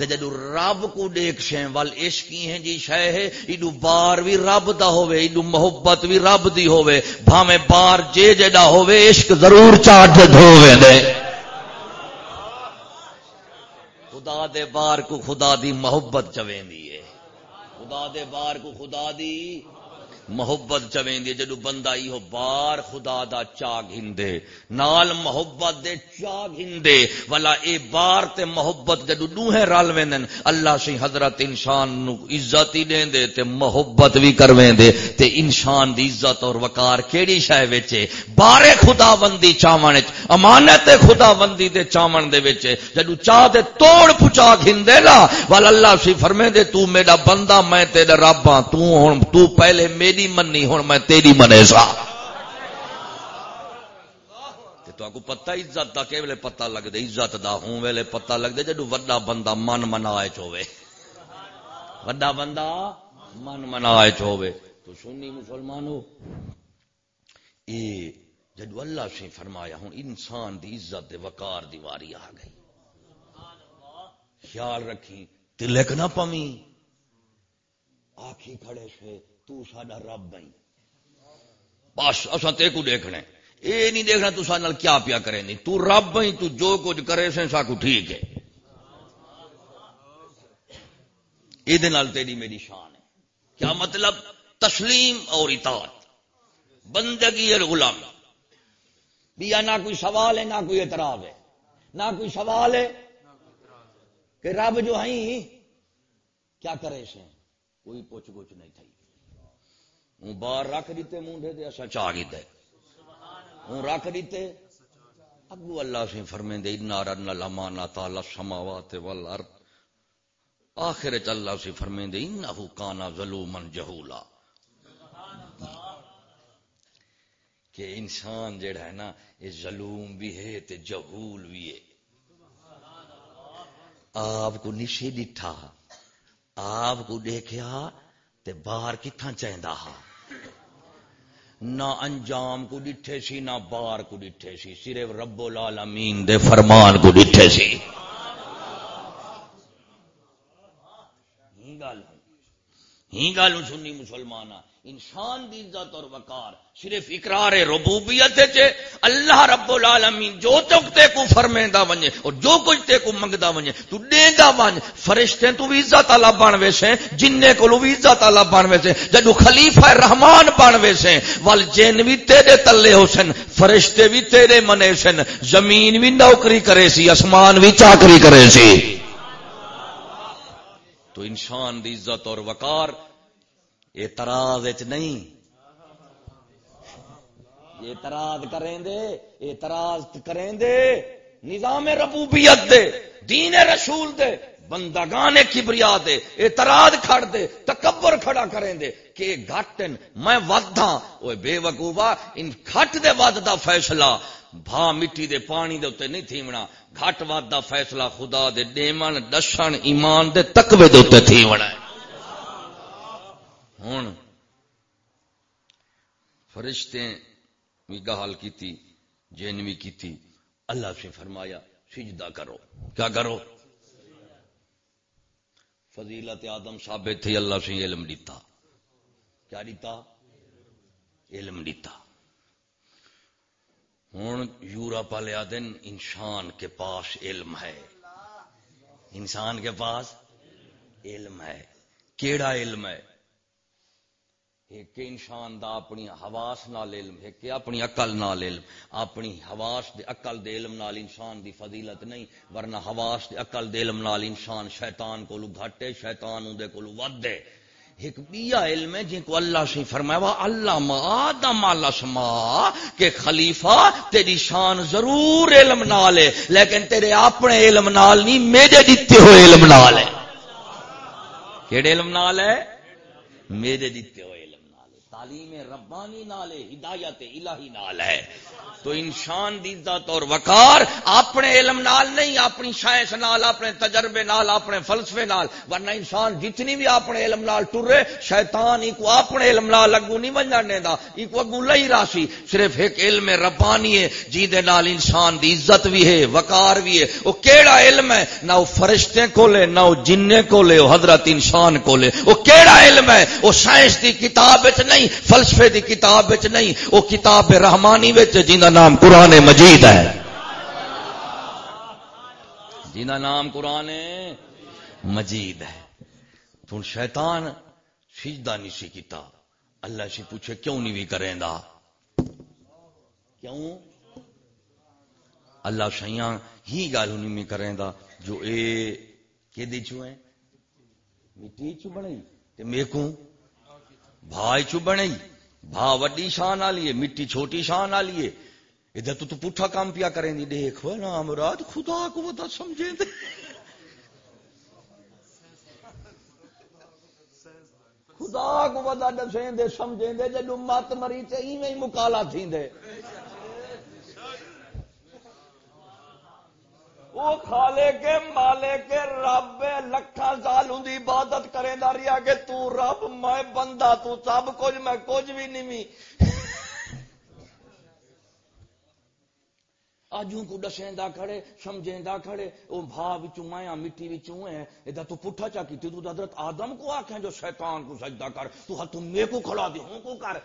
S2: تے جدو رب کو دیکھ شے ول عشق ہیں جی شے ہے، ایڈو بار وی رب دا ہوے ایڈو محبت وی رب دی ہوے بھاویں بار جے جڑا ہوے عشق ضرور چاٹ دھووے دے خدا دے بار کو خدا دی محبت چویندی ہے۔ خدا دے بار کو خدا دی محبت چویں جدو بندہ ہو بار خدا دا چا گھندے نال محبت دے چا گھندے والا اے بار تے محبت جدو دوہے رل ویندن، اللہ سی حضرت انسان نو عزت ہی دین دے تے محبت بھی کرویں دے تے انسان دی عزت اور وقار کیڑی شے وچ بار خدا بندی چاون وچ، امانت خدا بندی دے چاون دے وچ جدو چا دے توڑ پچا گھندے نا والا اللہ سی فرمے دے، تو میرا بندہ میں تیرا رب ہاں تو ہن، تو پہلے میری میری منی ہوں میں تیری منے سا۔ تو پتا عزت کا کہ پتا لگتا عزت دا ہوں ویلے پتا لگتا جدو وڈا بندہ من منا چوے وڈا بندہ من منا چوے تو سنی مسلمان ہو یہ جدو اللہ سے فرمایا ہوں انسان دی عزت دے وقار دی واری آ گئی۔ خیال رکھی تلک نہ پمی آخی کھڑے سے تو ساڈا رب بھائی۔ بس اصا تے کو دیکھنا اے نہیں دیکھنا تو سال کیا پیا کرے نہیں۔ تو رب بھائی، تو جو کچھ کرے سے ساکو ٹھیک ہے۔ یہ تیری میری شان ہے۔ کیا مطلب؟ تسلیم اور اطاعت۔ بندگی اور غلام۔ بھی نہ کوئی سوال ہے، نہ کوئی اعتراض ہے۔ نہ کوئی سوال ہے کہ رب جو ہیں، کیا کرے سے کوئی پوچھ گچھ نہیں تھی باہر رکھ دیتے منڈے دے اصا چاہ گیتے ہوں رکھ دیتے۔ اگو اللہ سے فرمے دے نارا نلاما تالا سماوات والارض آخر چ اللہ سے فرمے دے انہو کانا ظلومن جہولا کہ انسان جڑا ہے نا یہ ظلوم بھی ہے تے جہول بھی ہے۔ آپ کو نشے ڈٹھا آپ کو دیکھا تے باہر کتھاں چاہندا ہا۔ نہ انجام کو ڈٹھے سی، نہ بار کو ڈٹھے سی، صرف رب العالمین دے فرمان کو ڈٹھے سی۔ ہی گل سنی مسلمان انسان دی عزت اور وقار صرف اقرار ربوبیت چے اللہ رب العالمین جو تک تے کو فرمیندا ونجے اور جو کچھ تے کو منگدا ونجے تو دیندا ونج، فرشتے تو بھی عزت اللہ بن ویسے جننے کو بھی عزت اللہ بن ویسے جدو خلیفہ رحمان بن ویسے ول جن بھی تیرے تلے ہو سن، فرشتے بھی تیرے منے سن، زمین بھی نوکری کرے سی اسمان بھی چاکری کرے سی۔ تو انسان دی عزت اور وقار اعتراض نہیں۔ اعتراض کریں دے اعتراض کریں دے نظام ربوبیت دے، دین رسول دے۔ بندگان کبریا دے اعتراض کھڑ دے، تکبر کھڑا کریں دے کہ گھٹن میں ودھا وہ بے وقوبا ان کھٹ دے ود دا فیصلہ۔ بھا مٹی دے پانی دے اتنے نہیں تھیمنا گھٹ ود دا فیصلہ خدا دے دیمن، دشن، ایمان دے تقوی دے اتنے تھیمنا ہے۔ ہوں فرشتے بھی گال کی جین بھی کی اللہ سے فرمایا، سجدہ کرو۔ کیا کرو؟ فضیلت آدم ثابت تھی، اللہ سے علم دیتا کیا دیتا علم دیتا ہوں یورپ والے دن انسان کے پاس علم ہے۔ انسان کے پاس علم ہے۔ کیڑا علم ہے؟ ایک انسان دا اپنی حواس نال علم ہے کہ اپنی عقل نال علم۔ اپنی حواس دے عقل دے علم نال انسان دی فضیلت نہیں، ورنہ حواس دے عقل دے علم نال انسان شیطان کو گھٹے شیطان دے کو ود دے ایک بیا علم ہے، جن کو اللہ سے فرمایا، وا اللہ آدم الاسما کہ خلیفہ، تیری شان ضرور علم نال ہے، لیکن تیرے اپنے علم نال نہیں، میرے دیتے ہوئے علم نال ہے۔ کیڑے علم نال ہے؟ میرے دیتے ہوئے۔ تعلیم ربانی نال ہے ہدایت الہی نال ہے۔ تو انسان دی عزت اور وقار اپنے علم نال نہیں، اپنی سائنس نال، اپنے تجربے نال، اپنے فلسفے نال۔ ورنہ انسان جتنی بھی اپنے علم نال ٹرے، شیطان کو اپنے علم نال اگو نہیں بننے دا کو اگو لئی راسی صرف ایک علم ربانی ہے جی دے نال انسان دی عزت بھی ہے، وقار بھی ہے۔ وہ کیڑا علم ہے؟ نہ وہ فرشتے کو لے نہ وہ جننے کو لے وہ حضرت انسان کو لے وہ کیڑا علم ہے؟ وہ سائنس دی کتاب نہیں فلسفے دی کتاب وچ نہیں وہ کتاب رحمانی جنہ نام قرآن مجید ہے۔ جنہ نام قرآن مجید ہے۔ تو شیطان سجدہ نہیں سی کیتا۔ اللہ سے پوچھے، کیوں نہیں بھی کریں دا؟ کیوں؟ اللہ شیاں ہی گل نہیں کریں دا، جو اے کہ دی چو ہیں مٹی چو بنے تے میں بھا بھائی چو بھا وڈی شان آ ہے، مٹی چھوٹی شان آ ہے۔ ادھر تو تو پٹھا کام پیا کریں دی، دیکھ نا مراد خدا کو بتا سمجھے دے۔ خدا کو بتا دسیں دے سمجھیں دے جدو مت مری تے ایویں مکالا تھی دے وہ کھالے کے مالے کے رب لکھا سال ہوں عبادت کرے دا رہا کہ تو رب، میں بندہ، تو سب کچھ، میں کچھ بھی نہیں آجوں کو ڈسیندا کھڑے سمجھیندا کھڑے، او بھا وچوں مایا مٹی وچوں ہے ادا تو پٹھا چا کی تو حضرت آدم کو آکھیں جو شیطان کو سجدہ کر۔ تو ہتھ میں کو کھڑا دے، ہوں کو کر۔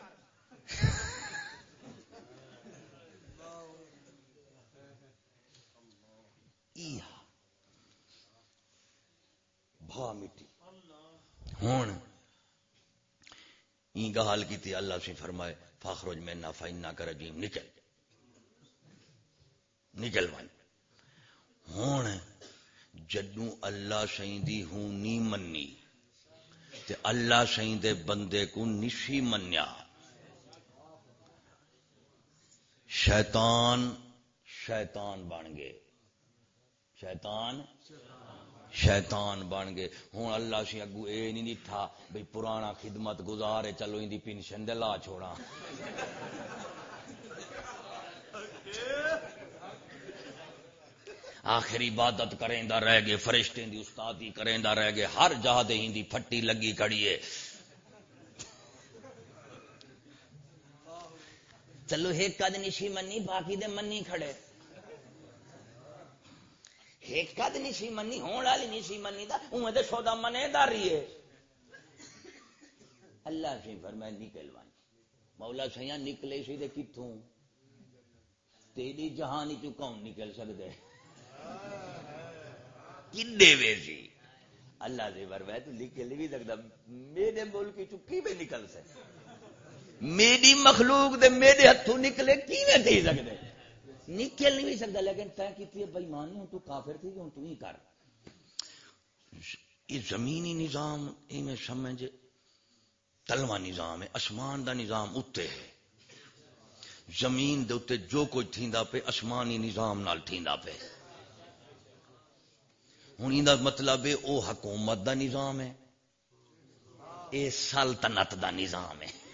S2: بھا مٹی۔ ہوں۔ این گال کی تھی اللہ سے فرمائے فاخرج میں نہ فائن نہ کر جیم نکل۔ نکل ون ہوں۔ جدو اللہ شہیدی ہوں، نی منی۔ تے اللہ شہید بندے کو نشی منیا۔ شیطان شیطان بن گئے۔ شیطان شیطان بن گئے۔ ہوں اللہ سی اگو اے نہیں تھا بھئی پرانا خدمت گزارے چلو ان دی پینشن دے لا چھوڑا آخر عبادت کریں دا رہ گئے، فرشتے دی استادی کریں دا رہ گئے، ہر جہاں دے ہندی پھٹی لگی کڑیے چلو ایک قد نشی منی، باقی دے منی کھڑے۔ ایک نہیں سی منی، ہون والی نہیں سی منی دا اوے تے سودا منے داری ہے۔ اللہ سے فرمایا، نکل وان مولا سیاں نکلے سی تے کتھوں؟ تیری جہان چ کون نکل سکدے؟ کڈے وے سی؟ اللہ سے فرمایا، تو نکل بھی سکدا۔ میرے ملک چ کیویں نکل سے میری مخلوق دے میرے ہتھوں نکلے کیویں تھی سکدے؟ نکل نہیں بھی سکتا لیکن طے کی بھائی مانی ہوں تو کافر تھی، ہوں تو ہی کر۔ یہ زمینی نظام، یہ میں سمجھ تلوا نظام ہے اسمان دا نظام اتنے ہے۔ زمین دے اتنے جو کچھ تھیندا پہ اسمانی نظام نال تھیندا پہ ہوں یہ مطلب ہے، او حکومت دا نظام ہے، اے سلطنت دا نظام ہے۔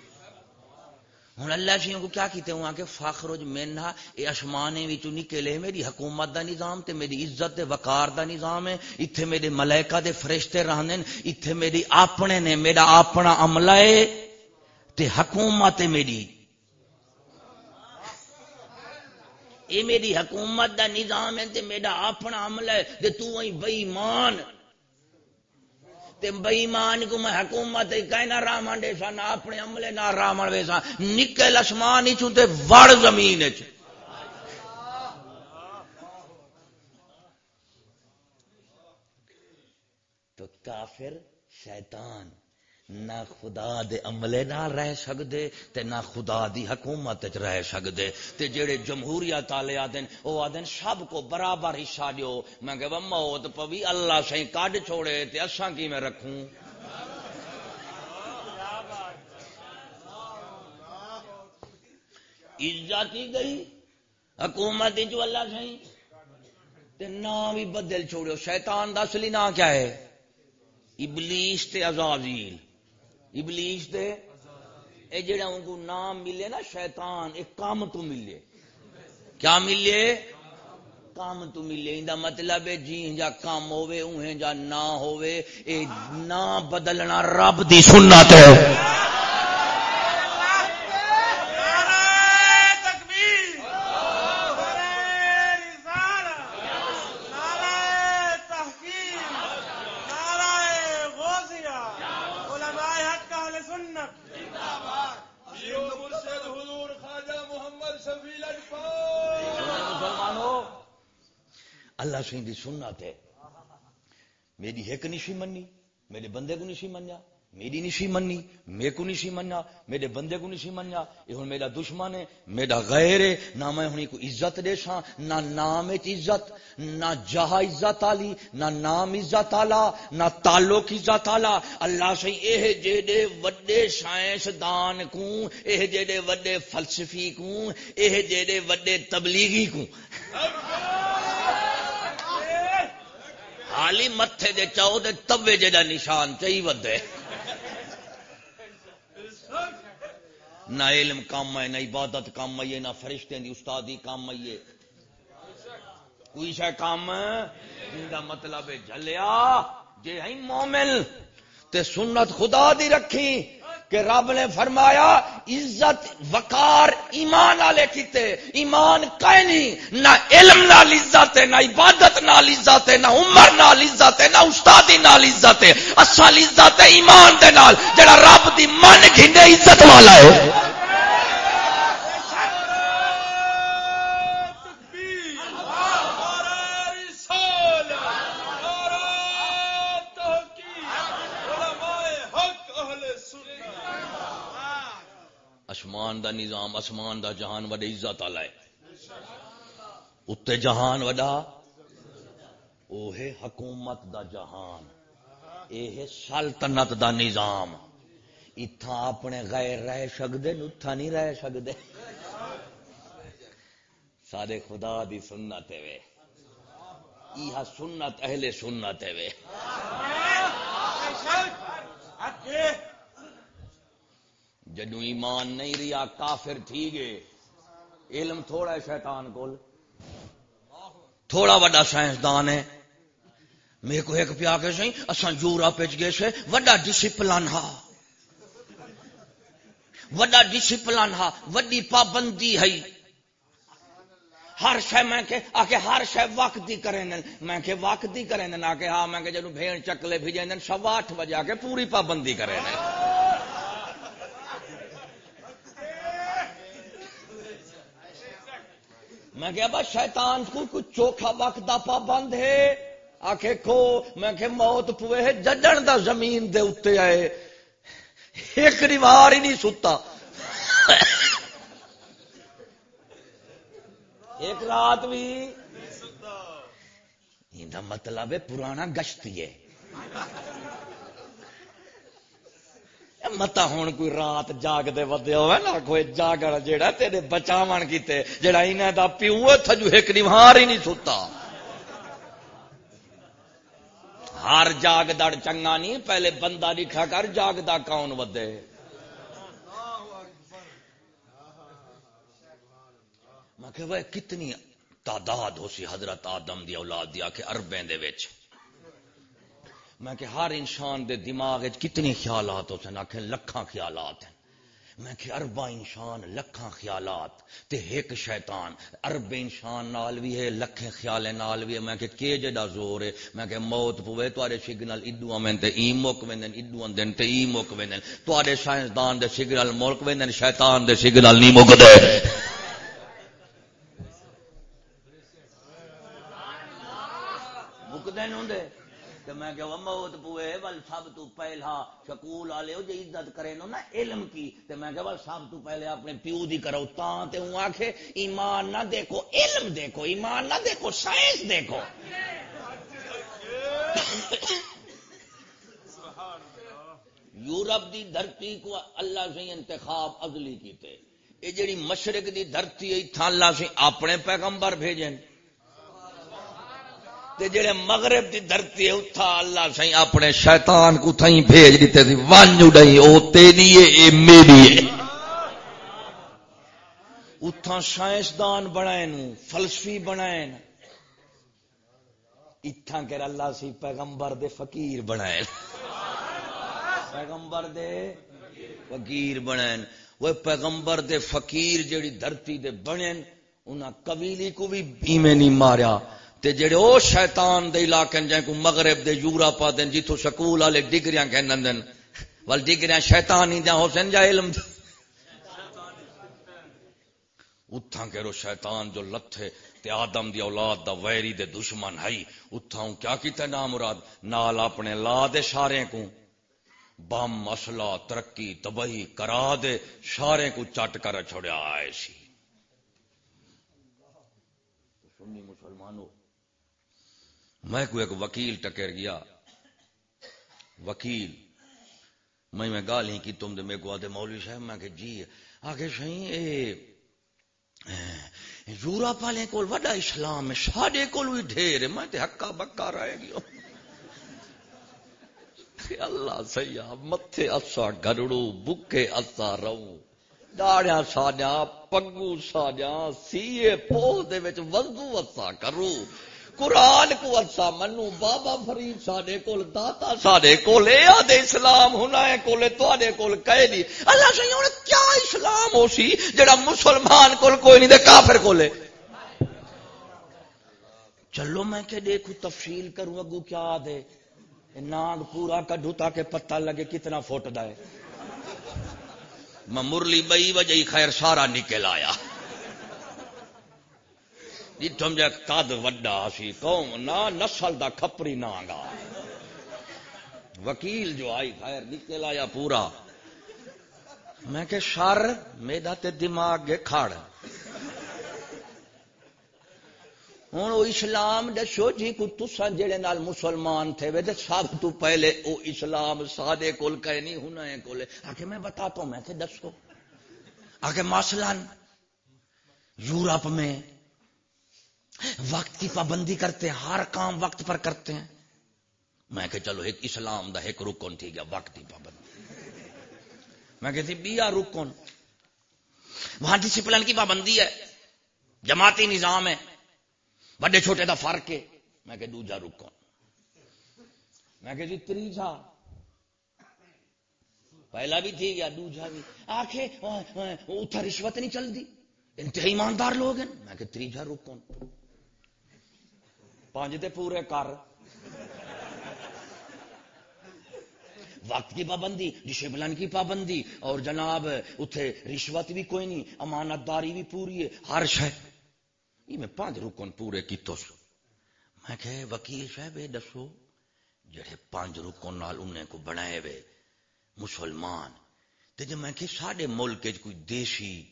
S2: ہوں اللہ جی کو کیا کیتے ہوں کہ فاخرج مینا یہ آسمانے نکلے میری حکومت دا نظام تے میری عزت دے وقار دا نظام ہے، ایتھے میرے ملائکہ دے فرشتے رہنے ایتھے میری اپنے نے میرا اپنا عملہ ہے، تے حکومت میری۔ اے میری حکومت دا نظام ہے، تے میرا اپنا عملہ ہے، تے تو وہی بے ایمان۔ بئیمان کو میں حکومت کہنا رامن دے سن، اپنے عملے نہ رامن وے سن۔ نکل اسمان ہی وڑ زمین چ تو کافر شیطان۔ نہ خدا دے عملے نہ رہ سکدے تے نہ خدا دی حکومت وچ رہ سکدے۔ تے جڑے جمہوریت والے آدن او آدن سب کو برابر حصہ دیو۔ میں کہ موت پوی، اللہ سہی کڈ چھوڑے تے اساں کیویں رکھوں؟ عزت ہی گئی؟ حکومت جو اللہ سہی تے نام بھی بدل چھوڑو شیطان دا اصلی نام کیا ہے؟ ابلیس تے عزازیل۔ ابلیس دے، اے جڑا ان کو نام ملے نا، شیطان، ایک کام تو ملے۔ کیا ملے؟ کام تو ملے۔ اندا مطلب ہے جی جا کام ہوے اوہیں جا نہ ہوے اے نہ بدلنا رب دی سنت ہے۔ اللہ دی سنت ہے۔ میری ایک نشی منی میرے بندے کو نشی منیا، میری نشی منی میرے کو نشی منیا، میرے بندے کو نشی منیا۔ یہ ہوں میرا دشمن ہے، میرا غیر ہے۔ نہ میں ہوں کو عزت دے سا نہ نام عزت، نہ جہا عزت آلی، نہ نام عزت آلا، نہ تعلق عزت آلا۔ اللہ سے اے جیڑے وڈے سائنسدان کو اے جیڑے وڈے فلسفی کو اے جیڑے وڈے تبلیغی کو حالی متھے دے چاؤ دے تبے جا نشان چاہی ودے۔ نہ علم کام ہے، نہ عبادت کام آئیے نہ فرشتے دی استادی کام آئیے کوئی شہ کام مطلب جلیا جے ہیں مومن۔ تے سنت خدا دی رکھی۔ کہ رب نے فرمایا، عزت، وقار ایمان والے کیتے، ایمان کہیں نہیں، نہ علم نال عزت ہے، نہ عبادت نال عزت ہے، نہ عمر نال عزت ہے، نہ استادی نال عزت ہے۔ اصل عزت ہے ایمان دے نال، جڑا رب دی من گھنے عزت والا ہے۔ آسمان دا نظام آسمان دا جہان وڈے عزت والا ہے۔ اتنے جہان وڈا وہ ہے حکومت دا جہان۔ اے ہے سلطنت دا نظام۔ اتھا اپنے غیر رہ سکتے اتھا نہیں رہ سکتے سارے خدا دی سنت وے۔ یہ سنت اہل سنت وے۔ جدو ایمان نہیں رہا کافر ٹھیک ہے علم تھوڑا ہے شیطان کو تھوڑا وڈا سائنسدان ہے۔ میرے کو ایک پیا کے سی اصا یورپ گئے سے، وڈا ڈسپلن ہا۔ وڈا ڈسپلن ہا، وڈی پابندی ہے۔ ہر شہ میں کہ آ کے ہر شہ وقت دی کریں میں کہ وقت دی کریں آ کے ہاں میں کہ جدو بھیڑ چکلے بھیجیں سوا اٹھ بجے آ کے پوری پابندی کریں میں کہ بس شیطان کو کچھ چوکھا وقت دا پابند ہے۔ آخے کھو میں کہ موت پوے جڈن دا زمین دے اتنے آئے۔ ایک ریوار ہی نہیں ستا۔ ایک رات بھی۔ مطلب ہے پرانا گشتی ہے۔ متا ہوں کوئی رات جاگ دے ودے ہوئے نا کوئی جاگڑ جیڑا تیرے بچاون کیتے جیڑا انہیں دا پیو تھجو ایک نیوار ہی نہیں ستا ہر جاگ دڑ چنگا نہیں پہلے بندہ لکھا کر جاگدا کون ودے میں کہ وہ کتنی تعداد ہو سی حضرت آدم دی اولاد دیا کہ اربیں دے وچ میں کہ ہر انسان دے دماغ کتنے خیالات ہو سن آخ لکھاں خیالات ہیں۔ میں کہ اربا انسان، لکھاں خیالات۔ تے ایک شیطان، ارب انسان نال بھی ہے، لکھے خیال نال بھی ہے۔ میں کہ کے جڑا زور ہے؟ میں کہ موت پوے، تواڈے سگنل ایڈو امن تے ای مک ویندن ایڈو اندن تے ای مک ویندن تواڈے سائنس دان دے سگنل ملک ویندن شیطان دے سگنل نہیں مکدے مکدے نہیں ہوندے کہ میں کہ موت پوئے ول سب تو پہلا شکول والے جی عزت کرے نو نا علم کی، تے میں کہ ول سب تو پہلے اپنے پیو دی کرو تاں تے ہوں آکھے، ایمان نہ دیکھو، علم دیکھو، ایمان نہ دیکھو، سائنس دیکھو۔ یورپ دی دھرتی کو اللہ سے انتخاب ازلی کیتے۔ یہ جڑی مشرق دی دھرتی ہے اللہ سے اپنے پیغمبر بھیجیں تے جڑے مغرب دی دھرتی ہے، اتھا اللہ سائیں اپنے شیطان کو تھائیں بھیج دیتے تھی وان اڈائی او تیری ہے، اے میری ہے۔ اتھا سائنسدان بنائے نو، فلسفی بنائے نو۔ اتھا کہ اللہ سی پیغمبر دے فقیر بنائے پیغمبر دے فقیر بنائے وہ پیغمبر دے فقیر جیڑی دھرتی دے بنے انہاں قبیلی کو بھی ایویں نہیں ماریا۔ تے جڑے او شیطان دے علاقے جائیں کو مغرب دے یورپ دے جتھوں سکول والے ڈگریاں کہندن دن، ول ڈگریاں شیطان ہی دا حسین جا علم اتھاں کہرو شیطان جو لتھے تے آدم دی اولاد دا ویری دے دشمن ہئی اتھاں کیا کیتا نا مراد؟ نال اپنے لا دے شارے کو بم مسئلہ ترقی، تباہی، کرا دے شارے کو چٹ کر چھوڑیا آئے سی سنی مسلمانوں میں کوئی ایک وکیل ٹکر گیا۔ وکیل، میں میں گال ہی کی تم دے میں کو آدھے مولوی صاحب، میں کہ جی آگے صحیح اے یورپ والے کول وڈا اسلام ہے، ساڈے کول بھی ڈھیر ہے، میں تے ہکا بکا رہ گیا۔ اللہ سیا متھے اسا گرڑو بکے اسا رہو۔ داڑیاں ساجا پگو ساجا سیے پو دے وچ وضو اسا کرو۔ قرآن کو اچھا منو، بابا فرید ساڈے کول، داتا ساڈے کول، اے آدے اسلام ہونا ہے کولے تواڈے کول کہے نہیں اللہ سے ہن کیا اسلام ہو سی جڑا مسلمان کول کوئی نہیں، دے کافر کولے۔ چلو میں کہ دیکھوں تفصیل کروں اگو کیا دے ناگ پورا کڈو تاکہ پتہ لگے کتنا فوٹ دا ہے۔ میں مرلی بئی وجہ خیر سارا نکل آیا۔ جتم جا قد وڈا سی قوم، نہ نسل دا کھپری نہ گا وکیل جو آئی، خیر نکل آیا پورا۔ میں کہ شر میرا تے دماغ گے کھڑ۔ ہوں وہ اسلام دسو جی کو تسا جڑے نال مسلمان تھے وے سب تو پہلے او اسلام سادے کول کہ نہیں ہونا ہے کولے میں بتاتا ہوں، میں کہ دسو۔ آکے مثلا یورپ میں وقت کی پابندی کرتے ہیں، ہر کام وقت پر کرتے ہیں۔ میں کہ چلو، ایک اسلام دا ایک رکن تھی گیا وقت کی پابندی۔ میں کہتی بیا رکن۔ وہاں ڈسپلن کی پابندی ہے۔ جماعتی نظام ہے۔ بڑے چھوٹے دا فرق ہے۔ میں کہ دوجا رکن۔ میں کہ جی تریجا۔ پہلا بھی تھی گیا دوجا بھی۔ آخے اتھا رشوت نہیں چل دی۔ انتہائی ایماندار لوگ ہیں۔ میں کہ تریجا رکن۔ پانچ دے پورے کر۔ وقت کی پابندی ڈسپلن کی پابندی۔ اور جناب، اتھے رشوت بھی کوئی نہیں امانت داری بھی پوری ہے، ہر شہ یہ میں پانچ رکن پورے کی تو میں کہ وکیل صاحب، یہ دسو، جڑے پانچ رکن نال انہیں کو بنائے وے، مسلمان۔ تے جب میں کہ ساڈے ملک کوئی دیسی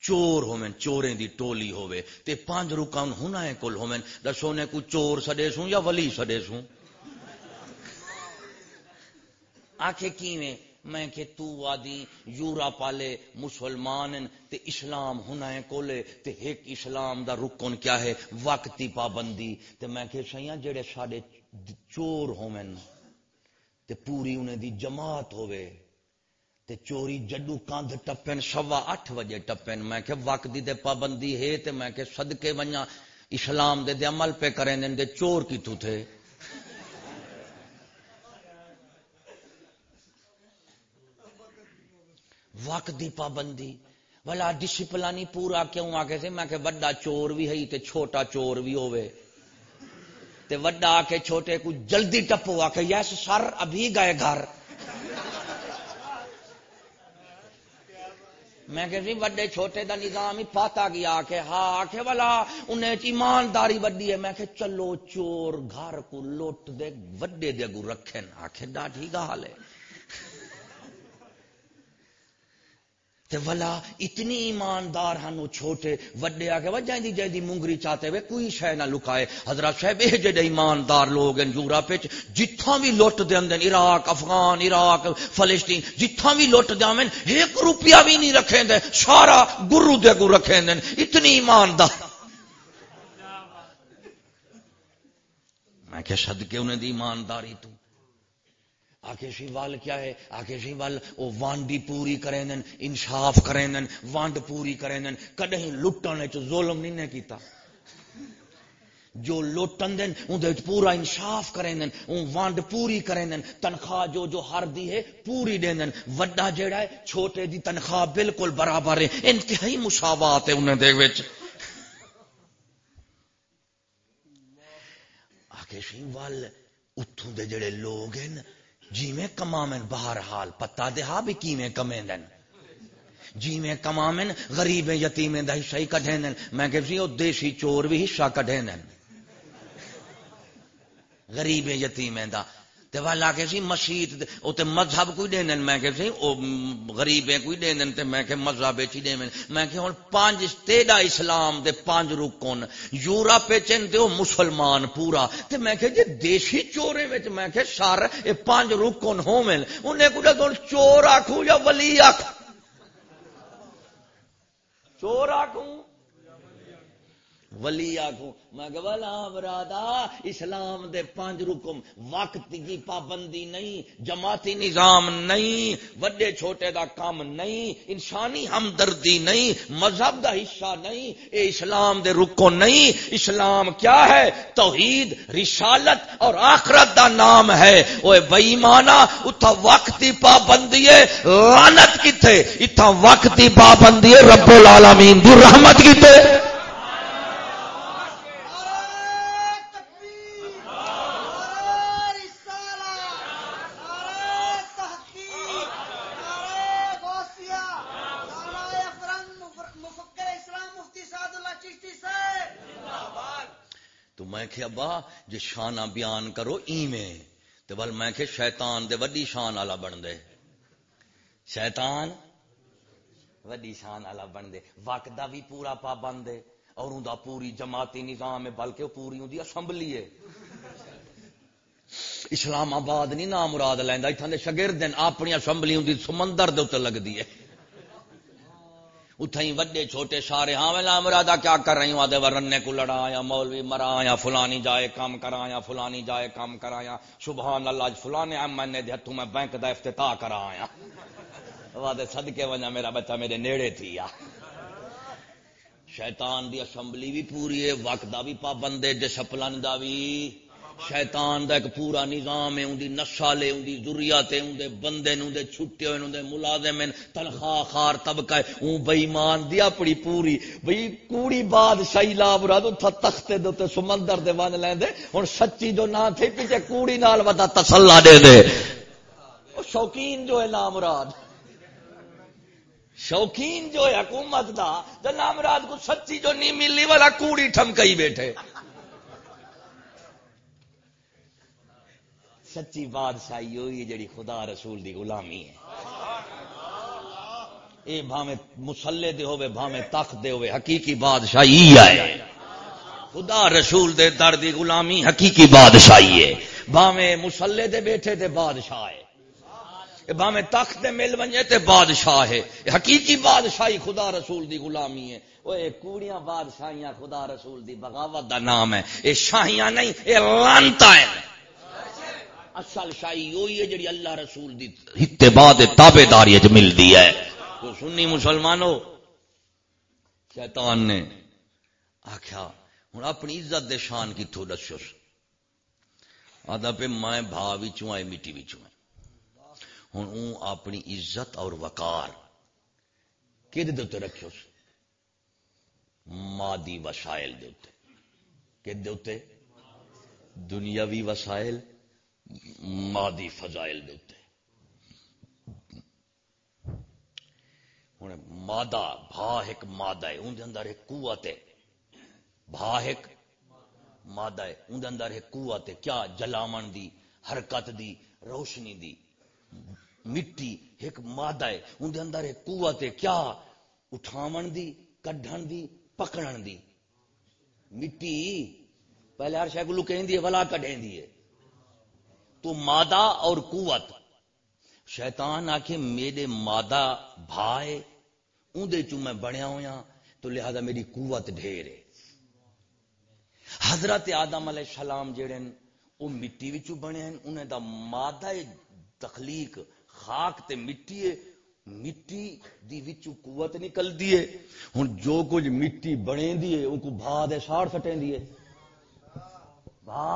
S2: چور ہومن چوریں دی ٹولی ہوے تے پانچ رکن ہونا ہے کل ہومن دسو نے کوئی چور سڈے سوں یا ولی سڈے سوں؟ آخے کیویں؟ میں کہ تو وادی یورپ والے مسلمان تے اسلام ہونا ہے کولے، تے ایک اسلام دا رکن کیا ہے؟ وقتی پابندی۔ تے میں کہ سیاں جڑے ساڈے چور ہومن تے پوری انہیں دی جماعت ہوے تے چوری جڈو کاندھ ٹپن سوا اٹھ بجے ٹپن۔ میں کہ وقت دی دے پابندی ہے تے میں کہ صدقے ونیا اسلام دے دے عمل پہ کریں دے, دے چور کی تو تھے۔ وقت دی پابندی۔ بلا ڈسپلانی پورا کیوں آ کے میں کہ بڑا چور بھی ہے تے چھوٹا چور بھی ہوئے تے وڈا آ کے چھوٹے کو جلدی ٹپو آ کے یس سر ابھی گئے گھر۔ میں کہ جی وڈے چھوٹے دا نظام ہی پاتا گیا کہ ہاں کہ والا، انہیں ایمانداری وڈی ہے۔ میں کہ چلو چور گھر کو لوٹ دے، وڈے دے گو رکھن آخر ٹھیک گال ہے۔ تے ولا اتنی ایماندار ہنو چھوٹے وڈے آ کے وجہ دی مونگری چاہتے ہوئے کوئی شے نہ لکائے۔ حضرت صاحب اے جڑے ایماندار لوگ ہیں یورپ وچ، جتھاں بھی لوٹ دیندے عراق، افغان، عراق، فلسطین، جتھاں بھی لوٹ دیویں ایک روپیہ بھی نہیں رکھیں دے، سارا گرو دے کو رکھیں دے۔ اتنی ایماندار۔ میں کہ صدقے انہیں دی ایمانداری تو۔ آکے سی وال کیا ہے؟ آکے سی وال او وانڈی پوری کریں دن انصاف کریں دن وانڈ پوری کریں دن کدہیں لٹنے چ ظلم نہیں نے کیتا۔ جو لوٹن دن اندر پورا انصاف کریں دن اون وانڈ پوری کریں دن تنخواہ جو جو ہر دی ہے، پوری دیں دن وڈا جیڑا ہے، چھوٹے دی تنخواہ بالکل برابر ہے۔ انتہائی مساوات ہے انہیں دے وچ۔ آکے سی وال اتھوں دے جڑے لوگ ہیں جی میں کمامن باہر حال پتا دہا بھی کیویں کمیں دن جی میں کمامن غریب یتیمیں دا حصہ ہی کٹھیں دن میں کہ سی، او دیسی چور بھی حصہ کٹھیں دن غریب یتیمیں دا تے والا کہ سی مسجد او تے مذہب کوئی دین، میں کہ سی او غریب کوئی دین تے میں کہ مذہب وچ دین۔ میں کہ ہن پانچ تیرا اسلام دے پانچ رکن، یورپ وچ تے او مسلمان پورا۔ تے میں کہ جے دیسی چورے وچ، میں کہ سر، اے پانچ رکن ہوویں انہیں کوئی چور آکھوں یا ولی آکھوں؟ چور آکھوں؟ ولی آخو میں کہ برادا اسلام دے پانچ رکم۔ وقت کی پابندی نہیں، جماعتی نظام نہیں، وڈے چھوٹے دا کام نہیں، انسانی ہمدردی نہیں، مذہب دا حصہ نہیں، اے اسلام دے رکو نہیں۔ اسلام کیا ہے؟ توحید، رسالت اور آخرت دا نام ہے۔ وہ بئی مانا اتھا وقتی پابندی ہے۔ لانت کتے اتھا وقتی پابندی ہے رب العالمین دی رحمت کتے کہ ابا جی شانہ بیان کرو ایویں۔ تو بل میں کہ شیطان دے وڈی شان والا بن دے۔ شیطان وڈی شان والا بن دے۔ وقت دا بھی پورا پابند ہے۔ اور اوندا پوری جماعتی نظام ہے، بلکہ پوری اون اسمبلی ہے۔ اسلام آباد نہیں نام مراد لینا اتنے شگرد اپنی اسمبلی ہوں سمندر دے لگتی ہے۔ اتھائی وڈے چھوٹے سارے ہاں میں مرادا کیا کر رہی ہوں؟ آدھے ورنے کو لڑایا، مولوی مرایا، فلانی جائے کام کرایا، فلانی جائے کام کرایا۔ سبحان اللہ فلانے ایم این اے ہتھوں میں بینک دا افتتاح کرایا۔ وعدے صدقے وجہ میرا بچہ میرے نیڑے تھی یا شیطان دی اسمبلی بھی پوری ہے، وقت دا بھی پابند ہے، ڈسپلن دا بھی۔ شیطان دا ایک پورا نظام ہے اندی نسل ہے اندی ضروریات ہے اندے بندے نے اندے چھٹے ہوئے اندے ملازم ہیں، تنخواہ خار طبقہ ہے۔ اون بے ایمان دی اپنی پوری، بھئی کوڑی بادشاہی لا مراد تھا تختے دے تے سمندر دے ون لیندے ہن سچی جو نہ تھی پیچھے کوڑی نال ودا تسلا دے دے۔ شوقین جو ہے نام شوقین جو ہے حکومت دا تے نامراد کو سچی جو نہیں ملی والا کوڑی ٹھمکئی بیٹھے۔ سچی بادشاہی ہوئی جڑی خدا رسول دی غلامی ہے۔ اے بھاویں مسلے دے ہوے بھاویں تخت دے ہوے حقیقی بادشاہی ہے۔ خدا رسول دے در دی غلامی حقیقی بادشاہی ہے۔ بھاویں مسلے دے بیٹھے تے بادشاہ ہے۔ بھاویں تخت دے مل ونجے تے بادشاہ ہے۔ حقیقی بادشاہی خدا رسول دی غلامی ہے۔ وہ کوڑیاں بادشاہیاں خدا رسول دی بغاوت دا نام ہے۔ اے شاہیاں نہیں، اے لانتا ہے۔ اصل شاہی وہی ہے جڑی اللہ رسول دی اتباع تابے داری ملتی ہے۔ تو سنی مسلمانوں شیطان نے آخیا ہوں اپنی عزت دے شان کتوں دسو آدھا پہ میں بھا بھی آئے مٹی بھی ہوں ہوں اپنی عزت اور وقار کہ رکھو مادی وسائل دے کہ دنیاوی وسائل۔ مادی فضائل دیتے ہوں مادہ بھا ایک مادہ ہے اندر اندر ایک قوت ہے۔ بھا ایک مادہ ہے اندر اندر ایک قوت ہے۔ کیا جلاون دی، حرکت دی، روشنی دی۔ مٹی ایک مادہ ہے اندر اندر ایک قوت ہے۔ کیا اٹھاون دی، کڈھن دی، پکڑن دی۔ مٹی، پہلے ہر شاید گلو کہیں دی ہے، ولا کڈھیں دی ہے۔ تو مادہ اور قوت۔ شیطان آ کے میرے مادہ بھائے اندر چ میں بنیا ہوا تو لہذا میری قوت ڈھیر ہے۔ حضرت آدم علیہ السلام جڑے وہ مٹی بنے انہیں دا مادہ تخلیق خاک تے مٹی ہے۔ مٹی دی وچوں قوت نکل دیے ہن جو کچھ مٹی بنے دیے ان کو بھا دے، ساڑ سٹیں دیے بھا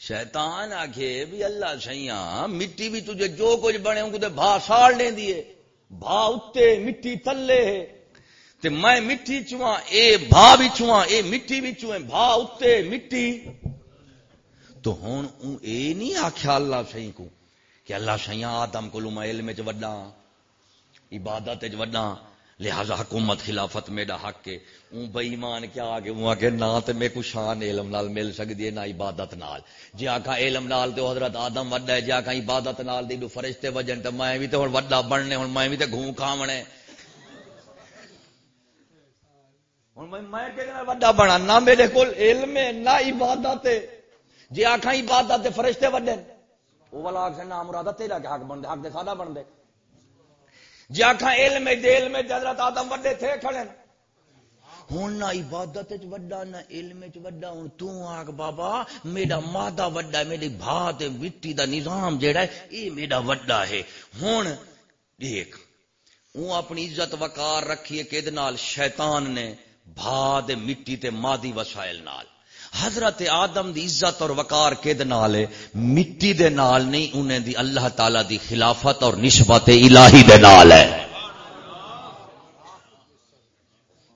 S2: شیطان آکھے بھی اللہ سیاں، مٹی بھی تجھے جو کچھ بنے ان کو تے بھا ساڑ لیں دیے بھا اتے مٹی تلے ہے۔ تے میں مٹی چواں، اے بھا بھی چواں، اے مٹی بھی چویں بھا اتے مٹی۔ تو ہوں اے نہیں آخیا اللہ سی کو کہ اللہ سیاں آدم کو لما علم چ وڈا عبادت چ وڈا لہذا حکومت خلافت میرا حق کے اون بے ایمان کیا آ کے وہ نہ تے میں کو شان علم نال مل سکدی ہے، نہ عبادت نال۔ جے آکھا علم نال تے حضرت آدم وڈا ہے، جے آکھا عبادت نال دی دو فرشتے وجن تے میں بھی تے ہن وڈا بننے، ہن میں بھی تے گھوں کھاونے۔ ہن میں میں کہ وڈا بنا، نہ میرے کول علم ہے، نہ عبادت ہے۔ جی آخا عبادت دے فرشتے وڈے وہ والا آخ نام مراد تیرا کہ حق بن دے حق دے سادہ بن دے جی آخا علم دے علم حضرت آدم وڈے تھے کھڑے ہوں نہ عبادت وڈا، نہ علم وڈا۔ ہوں تو آگ بابا، میرا مادہ وڈا ہے، میری بھا مٹی دا نظام جیڑا ہے، اے میرا وڈا ہے۔ ہوں دیکھ اون اپنی عزت وقار رکھیے کہ شیطان نے بھا دے مٹی تے مادی وسائل نال۔ حضرت آدم دی عزت اور وقار کے نال ہے؟ مٹی دے نال نہیں، انہیں دی اللہ تعالی دی خلافت اور نسبت الہی دے نال ہے۔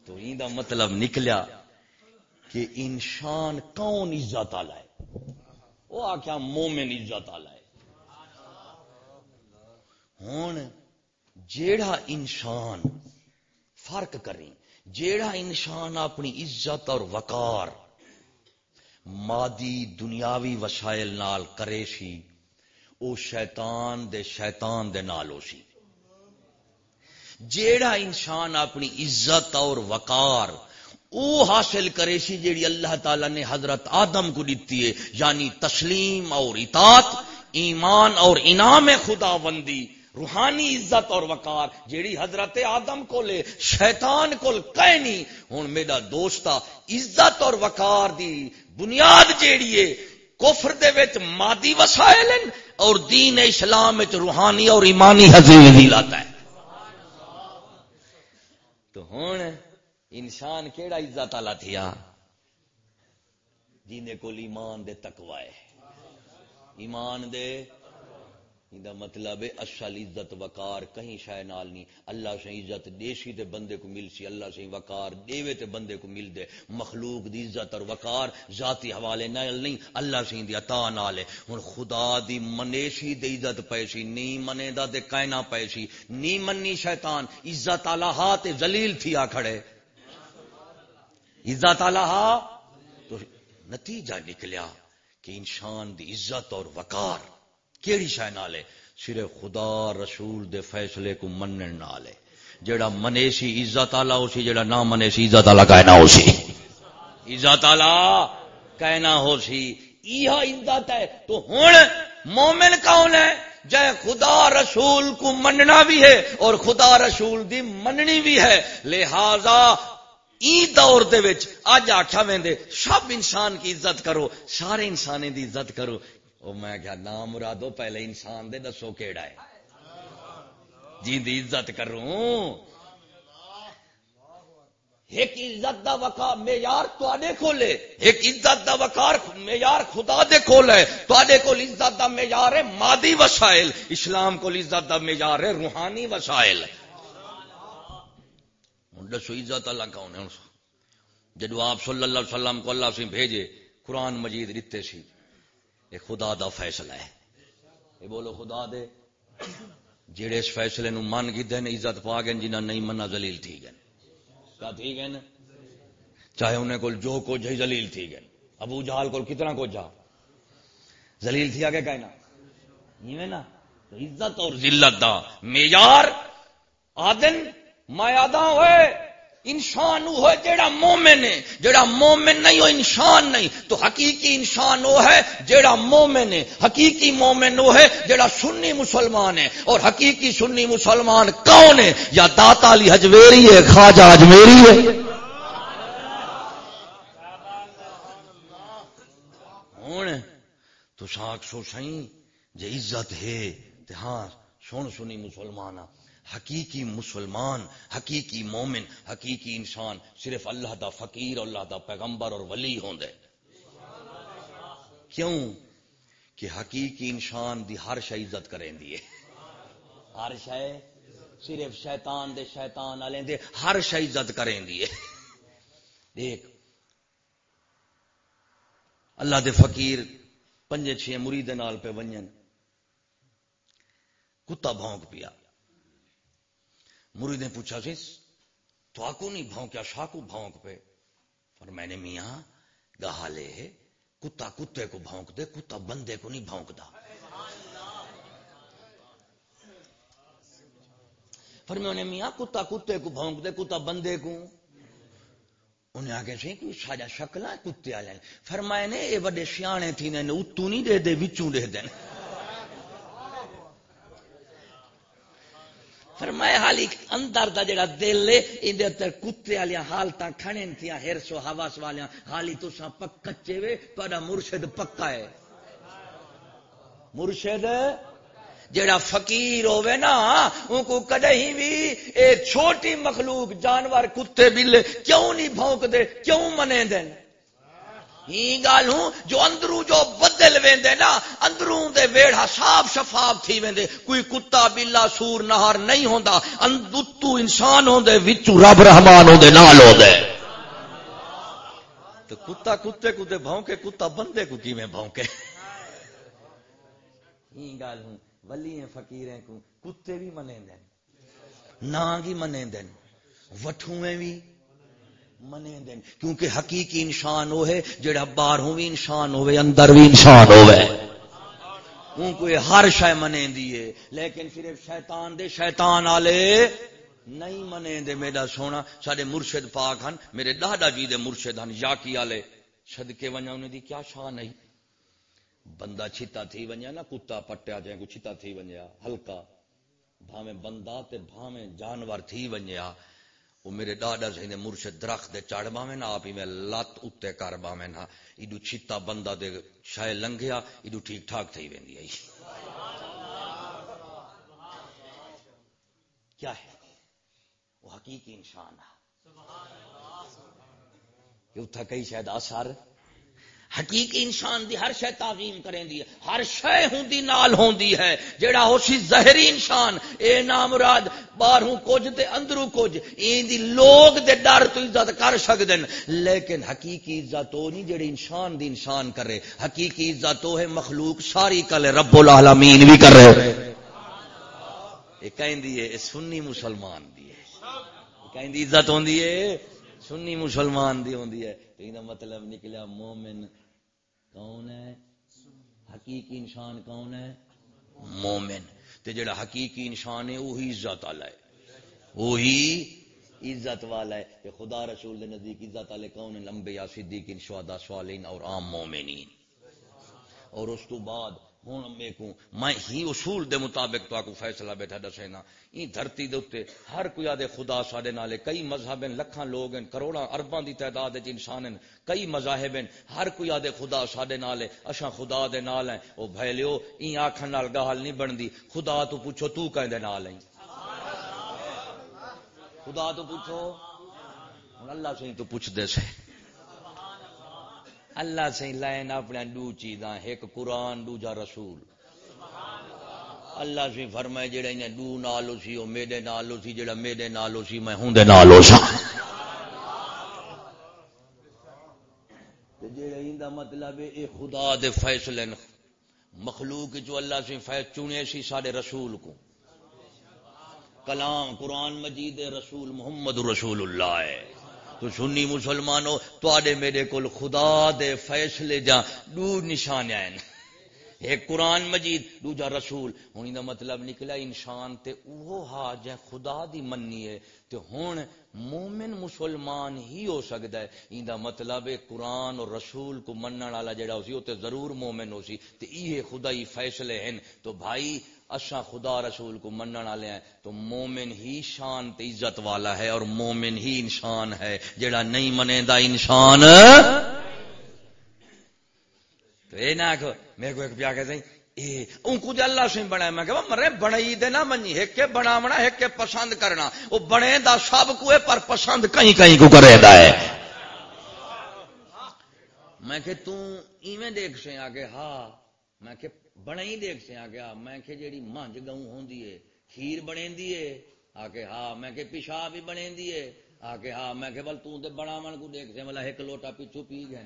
S2: تو این دا مطلب نکلیا کہ انسان کون عزت والا ہے؟ وہ آخیا مومن عزت والا ہے۔ ہوں جیڑا انسان فرق کریں جیڑا انسان اپنی عزت اور وقار مادی دنیاوی وسائل نال کرے سی، او شیطان دے شیطان دے نال ہو سی۔ جیڑا انسان اپنی عزت اور وقار او حاصل کرے سی، جیڑی اللہ تعالی نے حضرت آدم کو دیتی ہے یعنی تسلیم اور اطاعت، ایمان اور انعام خدا بندی روحانی عزت اور وقار، جیڑی حضرت آدم کو لے شیطان کو کہہ نہیں ہوں میرا دوستا عزت اور وقار دی بنیاد جیڑی ہے، کفر دے وچ مادی وسائل اور دین اسلام وچ روحانی اور ایمانی حضیر لاتا ہے۔ تو ہوں انسان کیڑا عزت والا تھیا؟ جن کو ایمان دے تکوائے ایمان دے دا مطلب ہے اصل عزت وقار، کہیں شاید نال نہیں۔ اللہ سے عزت دیشی تے بندے کو مل سی اللہ سے وقار دیوے تے بندے کو مل دے۔ مخلوق دی عزت اور وقار ذاتی حوالے نال نہیں، اللہ سے دی عطا نال ہے۔ ہن خدا دی منیشی دی عزت پیسی نہیں منے دا تے کائنا پیسی نہیں مننی شیطان، عزت اعلی ہا تے ذلیل تھی آ کھڑے۔ عزت اعلی ہا تو نتیجہ نکلیا کہ انسان دی عزت اور وقار کیڑی شہ نال ہے صرف خدا رسول دے فیصلے کو منن نال ہے جڑا منے سی عزت والا ہو سی جڑا نہ منے سی، عزت والا کہنا ہو سی۔ عزت والا کہنا ہو سی۔ یہ عزت ہے۔ تو ہن مومن کون ہے؟ جائے خدا رسول کو مننا بھی ہے اور خدا رسول دی مننی بھی ہے۔ لہذا ای دور دے وچ اج آکھیا ویندے سب انسان کی عزت کرو، سارے انسانے دی عزت کرو۔ وہ میں کیا نام مرادو، پہلے انسان دے دسو کیڑا ہے۔ جی دی عزت کروں۔ ایک عزت دا وقار معیار تے کولے ایک عزت دا وقار معیار خدا دے کول ہے۔ تے کول عزت دا معیار ہے مادی وسائل۔ اسلام کو عزت دا معیار ہے روحانی وسائل۔ دسو عزت اللہ کون ہے؟ جدو آپ صلی اللہ علیہ وسلم کو اللہ سے بھیجے، قرآن مجید دیتے سی۔ یہ خدا دا فیصلہ ہے۔ یہ بولو خدا دے جڑے اس فیصلے نو من کی دین عزت پا گئے جنہ نہیں منا زلیل تھی گئے کیا تھی گئے چاہے انہیں کول جو کچھ ہے زلیل تھی گئے ابو جہال کول کتنا کچھ جا زلیل تھی آگے کہنا۔ یہ نا عزت اور ذلت دا معیار۔ آدن مایادا ہوئے۔ انسان وہ جیڑا مومن ہے، جیڑا مومن نہیں ہو انسان نہیں۔ تو حقیقی انسان وہ ہے جیڑا مومن ہے۔ حقیقی مومن وہ ہے جیڑا سنی مسلمان ہے۔ اور حقیقی سنی مسلمان کون ہے؟ یا داتا علی حجویری ہے، خواجہ اجمیری ہے۔ ہوں تو ساک سو سی جے عزت ہے ہاں سن سنی مسلمان حقیقی مسلمان، حقیقی مومن، حقیقی انسان صرف اللہ دا فقیر اللہ دا پیغمبر اور ولی ہوندے۔ کیوں؟ کہ حقیقی انسان دی ہر شے عزت کریں دیے ہر شے صرف شیطان دے شیطان والے دے ہر شے عزت کریں دیے دیکھ، اللہ دے فقیر پنجے چھ مرید نال پہ ونجن۔ کتا بھونک پیا۔ مرید نے پوچھا سی تو آکو نہیں بھونکیا شاکو بھونک پہ اور میں نے میاں گہا لے، کتا کتے کو بھونک دے کتا بندے کو نہیں بھونکتا پر میں انہیں میاں، کتا کتے کو بھونک دے کتا بندے کو۔ انہیں آگے سے کوئی ساجا شکل ہے، کتے والے۔ فرمائے نے یہ بڑے سیانے تھی نے اتو نہیں دے دے، وچوں دے دین فرمائے حالی اندر دا جڑا دل ہے، ان دے اندر کتے والی حالتاں کھڑے تھیاں، ہرس و حواس والیاں۔ حالی تساں پک کچے وے، تہاڈا مرشد پکا ہے۔ مرشد؟ جڑا فقیر ہوے نا، ان کو کدی بھی اے چھوٹی مخلوق جانور کتے بلے کیوں نہیں بھونک دے کیوں منے دین گال ہوں، جو اندروں جو بدل ویندے نا، اندروں دے ویڑا صاف شفاف تھی ویندے، کوئی کتا بلا سور، نہار نہیں ہوندا اندتو انسان ہوندے وچوں رب رحمان ہوندے نال ہوندے تو کتا کتے کو دے بھونکے، کتا بندے کو کیویں بھونکے؟ ہی گال ہوں ولی ہیں فقیر ہیں کو کتے بھی منے دین ناگ ہی منے دین وٹھویں بھی منے دین کیونکہ حقیقی انسان وہ ہے جڑا باہروں بھی انسان ہوئے اندر بھی انسان ہوئے ان کو ہر شے منے دیے لیکن صرف شیطان دے شیطان والے نہیں منے دے میرا سونا سارے مرشد پاک ہن، میرے دادا جی دے مرشد ہن یا کی والے صدقے ونجا انہیں دی کیا شان نہیں بندہ چھتا تھی ونجا نا کتا پٹیا جائے کو چھتا تھی ونجا، ہلکا۔ بھاویں بندہ تے بھاویں جانور تھی ونجا۔ وہ میرے ڈاڈا سے مرشد درخت دے چڑھ باویں نا، آپ ہی میں لت اتنے کر باویں نا۔ ایڈو چھتا بندہ دے شاید لنگیا ایڈو ٹھیک ٹھاک تھی ویندی آئی۔ کیا ہے؟ وہ حقیقی انسان ہے۔ کہ اتھا کئی شاید آثار حقیقی انسان دی ہر شے تعظیم کریں دی ہر شے ہوندی نال ہوندی ہے، جیڑا ہو سی ظاہری انسان، اے نام مراد باہروں کچھ تے اندروں کچھ این دی لوگ دے ڈر تو عزت کر سکدن لیکن حقیقی عزت او نہیں جڑی انسان دی انسان کرے، حقیقی عزت او ہے مخلوق ساری کل رب العالمین بھی کر رہے اے کہندی ہے اے سنی مسلمان دی ہے۔ کہندی عزت ہوندی ہے سنی مسلمان دی ہوندی ہے۔ تو مطلب نکلیا مومن کون ہے؟ حقیقی انسان کون ہے؟ مومن۔ تے جڑا حقیقی انسان ہے وہی عزت والا ہے۔ وہی عزت والا ہے۔ کہ خدا رسول دے نزدیک عزت والے کون ہیں؟ لمبے یا صدیقین، شہداء، صالحین اور عام مومنین۔ اور اس تو بعد ہوں میں کو۔ میں ہی اصول دے مطابق تو کو فیصلہ بیٹھا دسینا این دھرتی دے اوتے ہر کوئی آدے خدا ساڈے نالے۔ کئی مذہب ہیں، لکھاں لوگ ہیں، کروڑاں، ارباں دی تعداد وچ انسان ہیں۔ کئی مذاہب ہیں، ہر کوئی آدے خدا ساڈے نالے۔ اساں خدا دے نال ہیں۔ او بھیلیو این آکھن نال گال نہیں بندی خدا تو پوچھو، تو کہیں دے نال ہیں؟ خدا تو پوچھو۔ اللہ سے تو پوچھ دے سے۔ اللہ سے لائن اپنے دو چیزاں، ایک قرآن، دوجا رسول۔ اللہ سے فرمائے جڑا انہیں دو نالو سی وہ میرے نالو سی، جڑا میرے نالو سی، میں ہوں دے نالو سا۔ جڑا مطلب اے خدا دے فیصلے مخلوق جو اللہ سے فیصل چنے سی سارے رسول کو۔ کلام قرآن مجید رسول محمد رسول اللہ ہے۔ تو سنی مسلمانوں تے میرے کو خدا دے فیصلے جا دو نشان آئے ایک قرآن مجید، دوجا رسول۔ ہوں دا مطلب نکلا انسان تے اوہ ہا جے خدا دی مننی ہے۔ تے ہون مومن مسلمان ہی ہو سکتا ہے۔ این دا مطلب ہے قرآن اور رسول کو منن والا جڑا ہو سی، او تے ضرور مومن ہو سی۔ تے یہ خدائی فیصلے ہیں تو بھائی اچھا خدا رسول کو منن والے ہیں، تو مومن ہی شان تے عزت والا ہے اور مومن ہی انسان ہے جڑا نہیں منے دا انسان۔ تو اے نہ میرے کو ایک پیا کہتے ہیں کو دے اللہ سے بنا میں کہ مرے، بنائی دے نہ منی ایک کے بناونا ایک کے پسند کرنا۔ وہ بنے دا سب کو پر پسند کہیں کہیں کو کرے دا ہے۔ میں کہ تو ایویں دیکھ سے آگے ہاں میں کہ بنے ہی دیکھ سے آگے ہاں میں کہ جیڑی مانج گاؤں ہوں دیئے کھیر بنے دیئے آگے ہاں میں کہ پیشاب بھی بنے دیئے آگے ہاں میں کہ بل تو دے بناون کو دیکھ سے ملا ایک لوٹا پیچھو پی گئے۔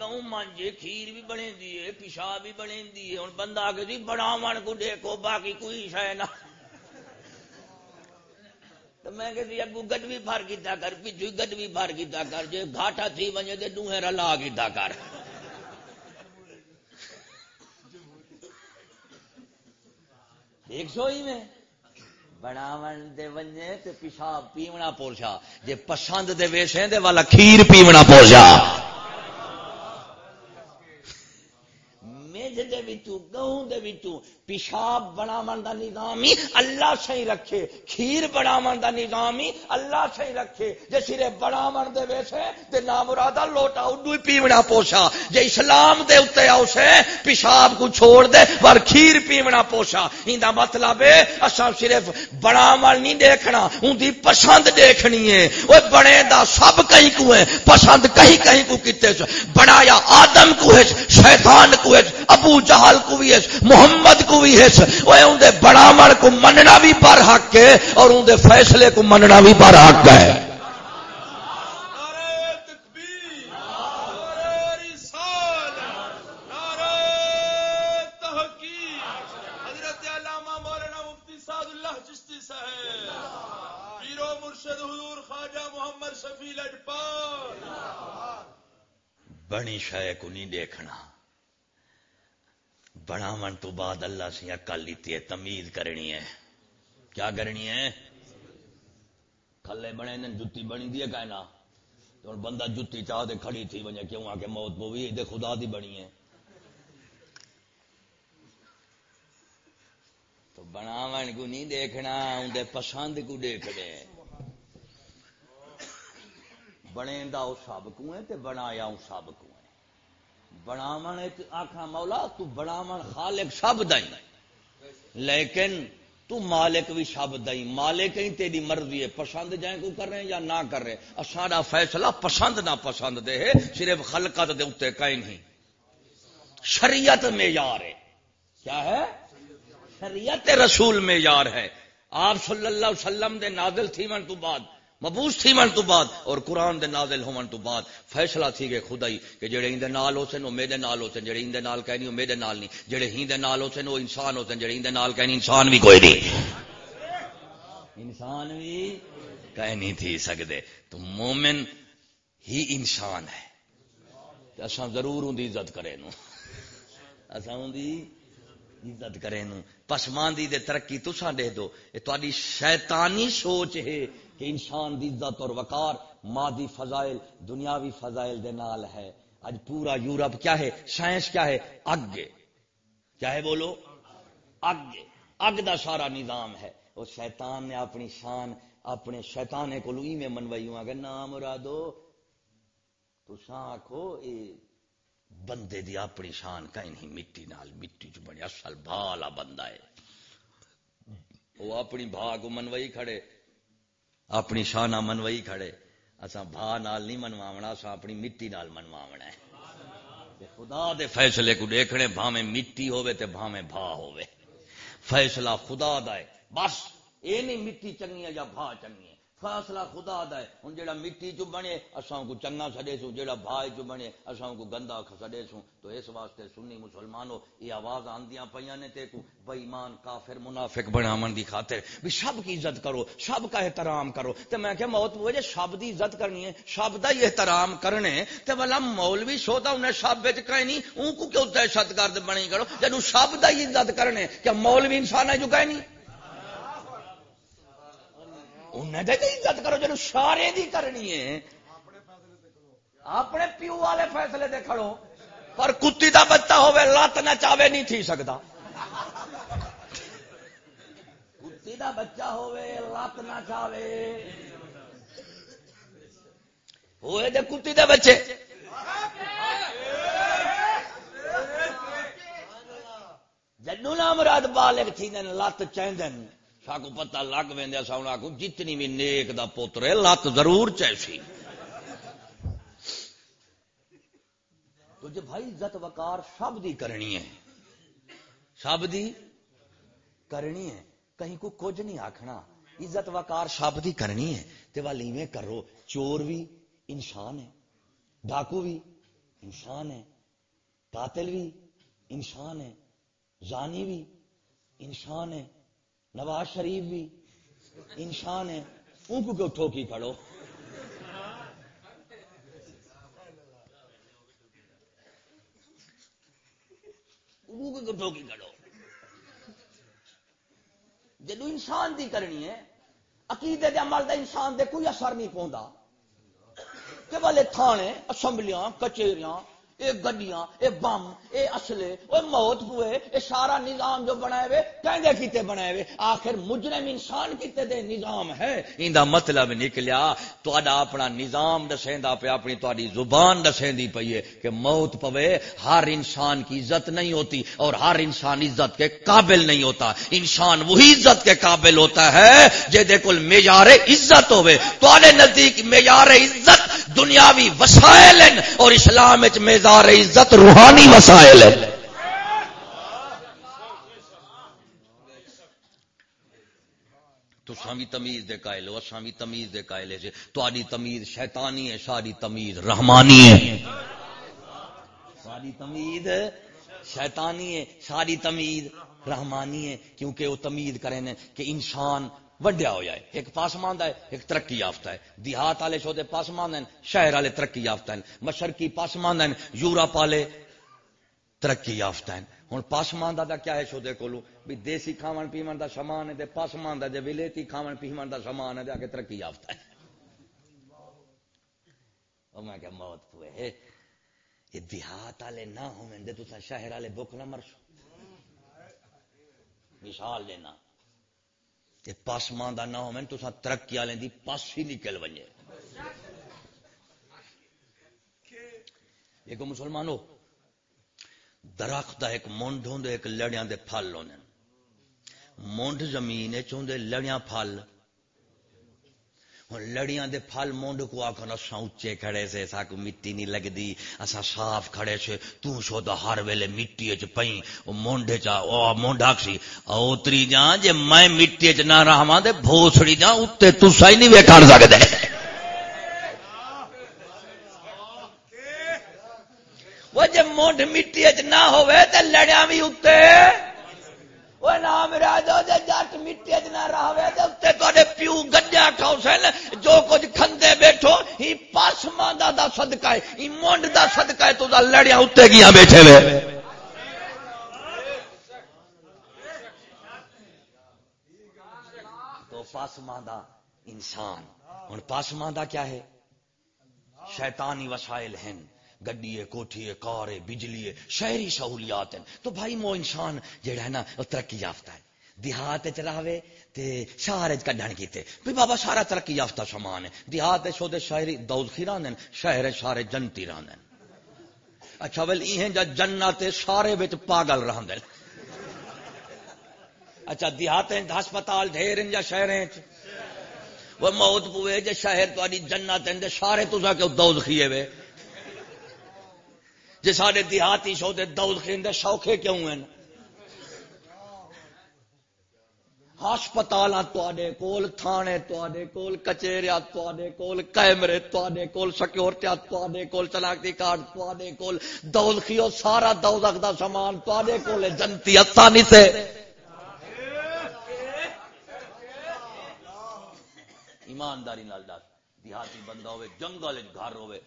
S2: گاؤں مانجے کھیر بھی بنے دیے پیشاب بھی بنے دیے ہوں بندہ آ کے جی بناو کو دیکھو، باقی کوئی شہ نہ۔ تو میں کہ جی اگو گڈ بھی بھر کیتا کر پچھو گڈ بھی بھر کیتا کر، جے گھاٹا تھی ونجے تے ڈوہے رلا کیتا کر۔ ایک سو ہی میں۔ بناون دے ونجے تے پیشاب پیونا پورشا جے پسند دے ویسے دے والا کھیر پیونا پوچھا گہوں پیشاب بناو دا نظام ہی اللہ صحیح رکھے، کھیر بناو دا نظام ہی اللہ صحیح رکھے۔ جے سرے بناو دے ویسے، تے نام مرادا لوٹا اڈو پیونا پوشا۔ جے اسلام دے اتنے آؤ پیشاب کو چھوڑ دے پر کھیر پیونا پوشا۔ ہندا مطلب ہے اساں صرف بناو نہیں دیکھنا ان دی پسند دیکھنی ہے وہ بنے دا سب کہیں کو ہے پسند کہیں کہیں کو کتے بنایا آدم کو ہے شیطان کو ہے ابو جہل کو بھی ہے، محمد کو بھی ہے۔ وہ اندر بڑا کو مننا بھی پر حق ہے اور اندر فیصلے کو مننا بھی پر حق ہے۔ بڑی شے کو نہیں دیکھنا۔ بناو تو بعد اللہ سے اکل لیتی ہے، تمیز کرنی ہے۔ کیا کرنی ہے؟ کھلے بنے جتی بنی دی کہنا تو بندہ جتی چاہ دے کھڑی تھی بنے کیوں؟ آ کے موت پوی دے خدا دی بنی ہے۔ تو بناو کو نہیں دیکھنا اندر پسند کو دیکھنے بنے دا سب کو ہے تے بنایا سب کو بناو آخا مولا تو بناو خالق سب دئی لیکن تو مالک بھی سب دئی مالک ہی تیری مرضی ہے، پسند جائیں کو کر رہے ہیں یا نہ کر رہے سارا فیصلہ پسند نہ پسند دے ہے، صرف خلقت دے اتنے کہیں نہیں۔ شریعت معیار ہے۔ کیا ہے؟ شریعت رسول معیار ہے۔ آپ صلی اللہ علیہ وسلم دے نازل تھی من تو بعد۔ مبوس تھی من تو بعد اور قرآن دے نازل ہون تو بعد۔ فیصلہ تھی گئے خدائی کہ جڑے ہندے نال ہو سن وہ میرے نال ہو سن۔ جڑے ہندے نال کہنی وہ میرے نال نہیں۔ جڑے ہندے نال ہو سن وہ انسان ہو سن۔ جڑے ہندے نال کہنی انسان بھی کوئی نہیں۔ انسان بھی کہہ نہیں تھی سکتے تو مومن ہی انسان ہے۔ اصا ضرور ان عزت کرے نو اصا ان عزت کرے نو پسماندی دے ترقی تسا دے دو۔ یہ تاری شیطانی سوچ ہے۔ کہ انسان دی عزت اور وقار مادی فضائل، دنیاوی فضائل دے نال ہے۔ اج پورا یورپ کیا ہے؟ سائنس کیا ہے؟ اگ۔ کیا ہے بولو؟ اگ۔ اگ دا سارا نظام ہے۔ وہ شیطان نے اپنی شان، اپنے شیطانے کو لوئی میں منوائی ہوں اگر نام مرادو۔ تو آخو اے بندے دی اپنی شان کہیں نہیں مٹی نال، مٹی چ بڑی اصل بھالا بندہ ہے۔ وہ اپنی بھا کو منوائی کھڑے۔ اپنی شانہ منوئی کھڑے۔ اساں بھا نال نہیں منواونا، اساں اپنی مٹی نال منواونا ہے۔ خدا دے فیصلے کو دیکھنے بھاویں مٹی ہوے تے بھاویں بھا ہوے فیصلہ خدا دا ہے۔ بس، اے نہیں مٹی چنگی ہے یا بھا چنگی ہے۔ فاصلہ خدا دا ہے۔ ہن جیڑا مٹی چ بنے، اساں کو چنگا سڈے سو جیڑا بھائی چ بنے، اساں کو گندا سڈے سو تو اس واسطے سنی مسلمانو یہ آواز آندیاں پیاں نے تے کو بے ایمان کافر منافق بناون دی خاطر۔ بھی سب کی عزت کرو سب کا احترام کرو۔ تے میں کہ موت وہ جے سب دی عزت کرنی ہے سب دا ہی احترام کرنے۔ تے بلا مولوی سودا انہیں سب وچ کہیں نہیں اون کو کیوں دہشت گرد بنی کرو؟ جنوں سب دا ہی عزت کرنے، کیا مولوی انسان ہے جو کہیں نہیں؟ انہیں دے عزت کرو جنو سارے دی کرنی ہے۔ اپنے پیو والے فیصلے دے کھڑو۔ پر کتی دا بچہ ہوے لت نہ چاہے نہیں تھی سکتا۔ کتی دا بچہ ہوے لت نہ چاہے ہوئے دے کتی دے بچے۔ جنو نہ مراد بالغ تھی لت چاہدن ساکو پتہ لگ ویندے سا انہاں کو جتنی بھی نیک دا پوتر ہے لت ضرور چیسی۔ تو جب بھائی عزت وقار سب دی کرنی ہے۔ سب دی کرنی ہے۔ کہیں کو کچھ نہیں آکھنا۔ عزت وقار سب دی کرنی ہے۔ تے والی میں کرو۔ چور بھی انسان ہے۔ ڈاکو بھی انسان ہے۔ قاتل بھی انسان ہے۔ زانی بھی انسان ہے۔ نواز شریف بھی انسان ہے ان کو کیوں ٹھوکی کھڑو؟ ٹھوکی کھڑو؟ جدو انسان دی کرنی ہے، عقیدے دے عمل دا انسان دے کوئی اثر نہیں پہنتا کہ والے تھانے، اسمبلیاں، کچہریاں اے گڈیاں، اے بم، اے اصلے اے موت ہوئے، اے سارا نظام جو بنائے ہوئے کہیں کیتے بنائے ہوئے۔ آخر مجرم انسان کیتے دے نظام ہے۔ ایندا مطلب نکلیا، تہاڈا اپنا نظام دسیندا پہ اپنی تہاڈی زبان دسیندی پئی ہے کہ موت پوے، ہر انسان کی عزت نہیں ہوتی اور ہر انسان عزت کے قابل نہیں ہوتا۔ انسان وہی عزت کے قابل ہوتا ہے جے دے کل معیار عزت ہوے تواڈے نزدیک معیار عزت دنیاوی وسائل اور اسلام وچ معیار دار عزت روحانی مسائل ہے تو سامی تمیز دے قائل ہو سامی تمیز دے قائل ہے تو تمیز شیطانی ہے، ساری تمیز رحمانی ہے۔ ساری تمیز شیطانی ہے، ساری تمیز رحمانی ہے، کیونکہ وہ تمیز کریں کہ انسان وڈیا ہو جائے ایک پاسماندہ ہے، ایک ترقی یافتہ ہے۔ دیہات والے شو پاسماند ہیں، شہر والے ترقی یافتہ ہیں۔ مشرقی پاسماند ہیں، یورپ والے ترقی یافتہ ہیں۔ ہوں پاسماندہ کا کیا ہے شو کولو؟ بھی دیسی کھاون پیمن دا سامان ہے پاسماندہ جی ولیتی کھاون پیمن دا سامان ہے آگے ترقی یافتہ ہے۔ میں کہ موت پوئے یہ دیہات والے نہ ہوں تو شہر والے بک نہ مرسو مثال دینا۔ تے پاس پاسمان کا نام ہے تو ساں ترقی والے دی پاس ہی نکل بجے ایک مسلمان ہو درخت ایک مونڈ ہوندے ایک لڑیاں دے پھل ہونے۔ مونڈ زمین چاہتے لڑیاں پھل۔ ہوں لڑیاں دے پھل مونڈ کو آخر اصا اچے کھڑے سے سا کو مٹی نہیں لگتی اصا صاف کھڑے سے تو شو تو ہر ویلے مٹی چ پئی او مونڈے چا، او مونڈ آکسی اوتری جا جے میں مٹی چ نہ رہاں تے بھوسڑی جا اوتے تسا ہی نہیں ویکھن سکدے۔ وہ جے مونڈ مٹی چ نہ ہوے تے لڑیاں بھی اوتے وہ نام راجو جے جٹ مٹی چ نہ رہے تے تے پیو گڈیا کھاؤ جو کچھ کھندے بیٹھو، ہی پاسما دا دا صدقہ ہے، ہی مونڈ دا صدقہ ہے، تو دا لڑیاں اوتے گیا بیٹھے وے تو پاسما دا انسان، ہن پاسما دا کیا ہے؟ شیطانی وسائل ہیں، گڈی ہے، کوٹھی ہے، کار ہے، بجلی ہے، شہری سہولیات ہیں۔ تو بھائی مو انسان جہا ہے نا، وہ ترقی یافتہ ہے۔ دیہات چلاوے تے شہر کڈن کیتے۔ بھی بابا سارا ترقی یافتہ سامان ہے۔ دیہات شو شہری دودھ رہن شہر سارے جنتی رہن اچھا ویل یہ جا جنت سارے بچ پاگل رہن اچھا دیہات ہسپتال ڈھیر یا شہر وہ موت پوے جے شہر تاری جنت سارے تو دودھ کھیے وے۔ جی سارے دیہاتی شو دے دودھ سوکھے کیوں ہیں؟ ہسپتال تے کول، تھانے تے کول کچہریا تے کول، کیمرے تے کول سکیورٹی تے کول چلاکتی کارڈ تے کول دول سارا دولت دا سامان تے کول جنتی آسانی سے ایمانداری نال دس، دیہاتی بندہ ہوے جنگل گھر ہوے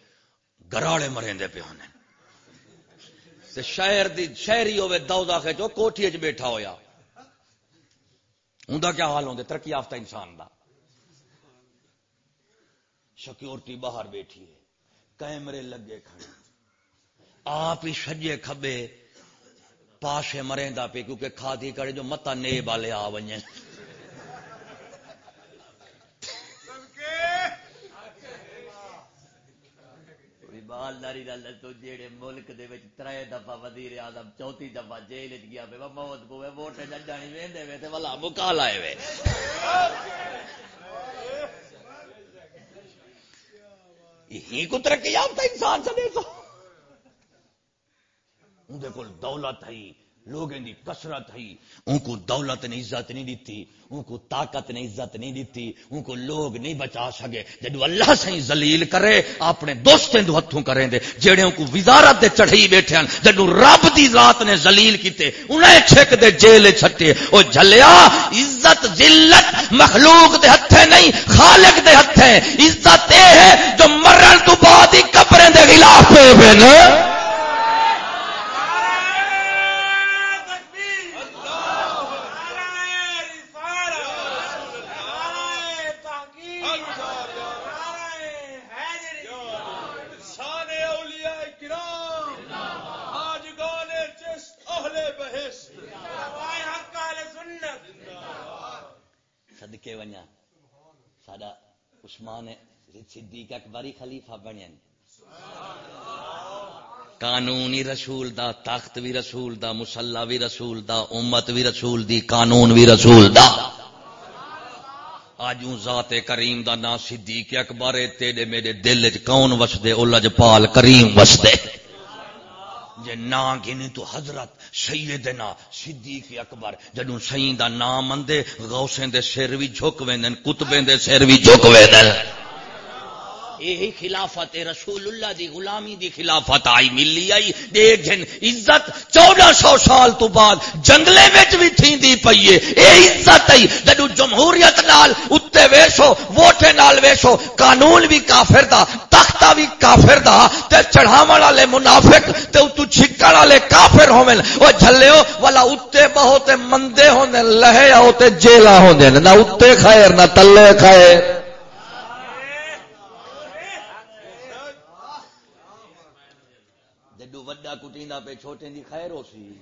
S2: گراڑے مرے پہ ہونے شہر دی شہری ہوے دودا کھچو کوٹھی چ بیٹھا ہویا۔ ہوں کیا حال ہوں ترقی یافتہ انسان دا۔ سیکورٹی باہر بیٹھی ہے، کیمرے لگے کھڑے۔ آپ ہی سجے کھبے پاسے مریندا پہ کیونکہ کھادی کرے جو متا نیب والے آ بیچاری نال تو جیڑے ملک دے وچ ترے دفعہ وزیر اعظم چوتھی دفعہ جیل وچ گیا پے موت پوے ووٹ جڈانی ویندے وے تے ولا مکا لائے وے۔ ہی کو ترقی یافتہ انسان سدے تو۔ اندے کول دولت ہے۔ لوگ دی کسرت ہے ان کو دولت نے عزت نہیں دیتی ان کو طاقت نے عزت نہیں دیتی ان کو لوگ نہیں بچا سکے۔ جدو اللہ سے ذلیل کرے، اپنے دوستیں دو ہتھوں کریں دے جیڑے ان کو وزارت دے چڑھئی بیٹھے ہیں جدو رب دی ذات نے ذلیل کیتے، انہیں چھک دے جیل چھٹے۔ او جھلیا، عزت، ذلت مخلوق دے ہتھے نہیں، خالق دے ہتھے۔ عزت اے ہے جو مرن تو بعد ہی قبریں دے خلاف پہ بن صدیق اکبری خلیفہ بنیا قانون رسول دا تخت بھی رسول دا، مسلح بھی رسول دا، امت بھی رسول دی، قانون بھی رسول دا۔ آج ذات کریم دا نا صدیق اکبر تیرے میرے دل چ کون وسدے الج پال کریم وسدے۔ جے نا گنی تو حضرت سیدنا صدیق اکبر جدوں سائیں دا نام مندے، غوثیں دے سر وی جھک ویندن کتبیں دے سر وی جھک ویندن۔ یہی خلافت رسول اللہ دی غلامی دی خلافت آئی، ملی آئی۔ دیکھ جن، عزت چودہ سو سال تو بعد جنگلے میں بھی تھی دی پئیے اے عزت آئی جدو جمہوریت نال اتے ویسو، ووٹے نال ویسو، قانون بھی کافر دا، تختہ بھی کافر دا، تے چڑھاون والے منافق، تے تو چھکن والے کافر ہوون۔ او جھلیو والا اتے بہت مندے ہوندے، لہے او تے جیلا ہوندے۔ نہ اتے خیر، نہ تلے خیر۔ کٹیندا پہ چھوٹے دی خیر ہو سی۔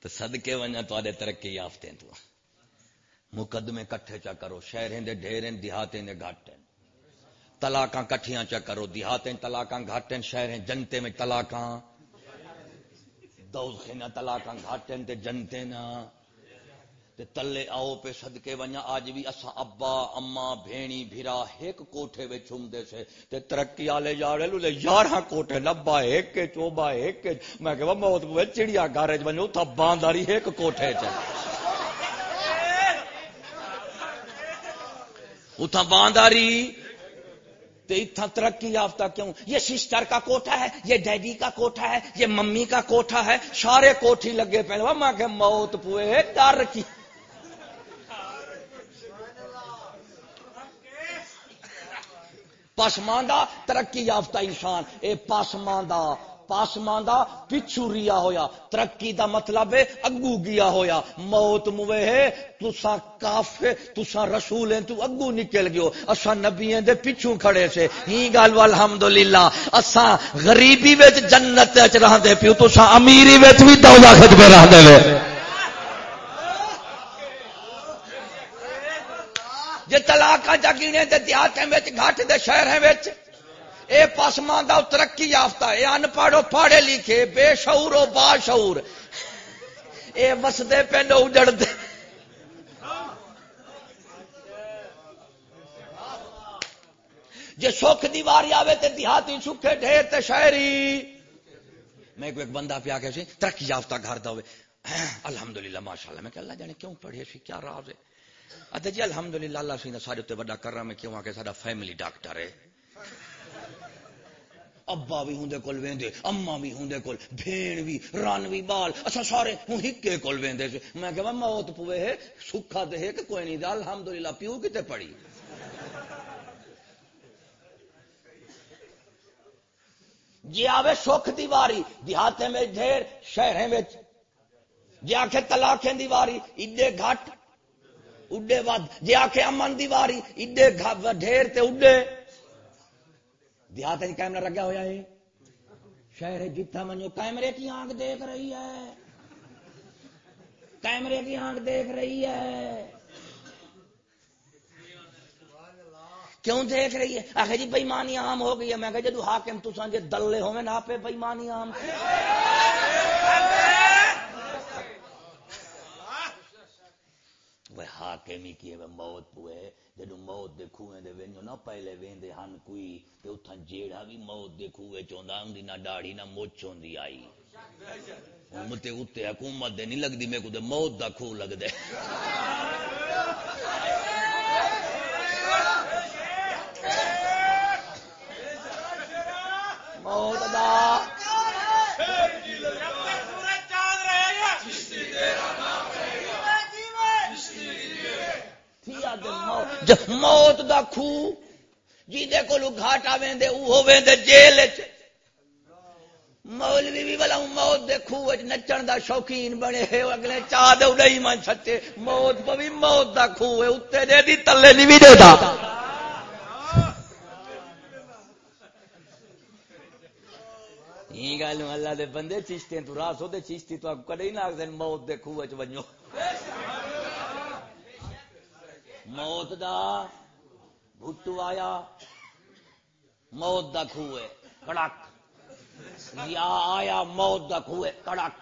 S2: تو صدقے ونجا تے ترقی یافتے تو۔ مقدمے کٹھے چا کرو، شہریں دے ڈھیریں، دیہاتیں دے گھاٹیں۔ طلاقاں کٹھیاں چا کرو، دیہاتیں طلاقاں گھاٹیں، شہریں جنتے میں طلاقاں۔ دوز خینا طلاقاں گھاٹیں تے جنتے نا تے تلے آؤ پہ صدقے ونیا آج بھی اسا ابا اما بھینی بھیرا ایک کوٹھے وچ چھمدے سے۔ تے ترقی والے جاڑے لے یارہ کوٹھے، لبا ایک کے چوبا ایک کے میں کہ موت کو چڑیا گھر وچ ونجو تھا بانداری ایک کوٹھے چ اتھا بانداری۔ تے اتھا ترقی یافتہ کیوں؟ یہ سسٹر کا کوٹھا ہے، یہ ڈیڈی کا کوٹھا ہے، یہ ممی کا کوٹھا ہے سارے کوٹھی لگے پہلے۔ میں کہ موت پوئے ڈر کی۔ پسماندہ ترقی یافتہ انسان۔ اے پسماندہ پاسماندہ پچھو ریا ہویا۔ ترقی دا مطلب ہے اگو گیا ہویا۔ موت موے ہے، تسا کافے تسا رسول ہیں، تو اگو نکل گیو اسا نبییں دے پچھو کھڑے سے۔ ہی گال والحمدللہ اسا غریبی وچ جنت وچ رہندے پیو، تسا امیری وچ بھی دوزخ وچ رہندے وے جے طلاق جگینے دے دیہاتیں وچ گھٹ دے شہریں وچ۔ اے پاسمان ترقی یافتہ، اے ان پڑھو پڑھے لکھے، بے شعور و با شعور۔ اے وسدے پنڈ اجڑ دے جے سکھ دیواری آوے تے دیہاتی سکھے ڈھیر تے شہری میں ایک بندہ پیا کہ ترقی یافتہ گھر دا ہوئے۔ الحمدللہ، ماشاءاللہ، میں کہ اللہ جانے کیوں پڑھے سی، کیا راز ہے؟ اتے جی الحمدللہ، اللہ سی سارے تے بڑا کر رہا میں کیوں آ کے سارا فیملی ڈاکٹر ہے؟ ابا بھی ہوں کول ویندے اما بھی ہوں کول، بھین بھی، رن بھی، بال اچھا سارے ہوں ہکے کول ویندے سے۔ میں کہ موت پوے ہے، سکھا دے کہ کوئی نہیں الحمدللہ، پیو کتے پڑی؟ جی آوے سکھ دیواری دیہاتے میں ڈھیر، شہریں میں جی آکھے طلاقیں دیواری ایڈے گھٹ اڈے ود جی آکھے امن دیواری ایڈے ڈھیر تے اڈے دیہات کیمرہ لگا ہوا ہے شہر جتھا منو کیمرے کی آنکھ دیکھ رہی ہے کیمرے کی آنکھ دیکھ رہی ہے کیوں دیکھ رہی ہے آخر جی بےمانی عام ہو گئی ہے میں کہ جدو حاکم تو سانجے دلے ہوئے نا پہ بےمانی عام وہ حاکم ہی کیے وہ موت پوئے جدو موت دے کھوئے دے وینجو نا پہلے ویندے ہن کوئی تے اتھا جیڑا بھی موت دے کھوئے چوندا ہوں دی نہ ڈاڑی نہ موچ ہوندی آئی متے اتے حکومت دے نہیں لگ دی میں کو دے موت دا کھو لگ دے موت دا موت دا خو جی کو گھاٹا ویندے او ویندے جیل مولوی بھی بلا موت دے خو نچن دا شوقین بنے۔ اگلے چاہ دے اڑائی من سچے موت پوی موت دا خو ہے اتنے دے دی، تلے نہیں بھی دے دا۔ گل اللہ دے بندے چیشتے تو راس ہو دے چیشتی تو کدے نہ آخ موت دے خوہ چ بنو موت دا بھٹو آیا، موت دا خوہ کڑک۔ یا آیا، موت دا خوہ کڑک۔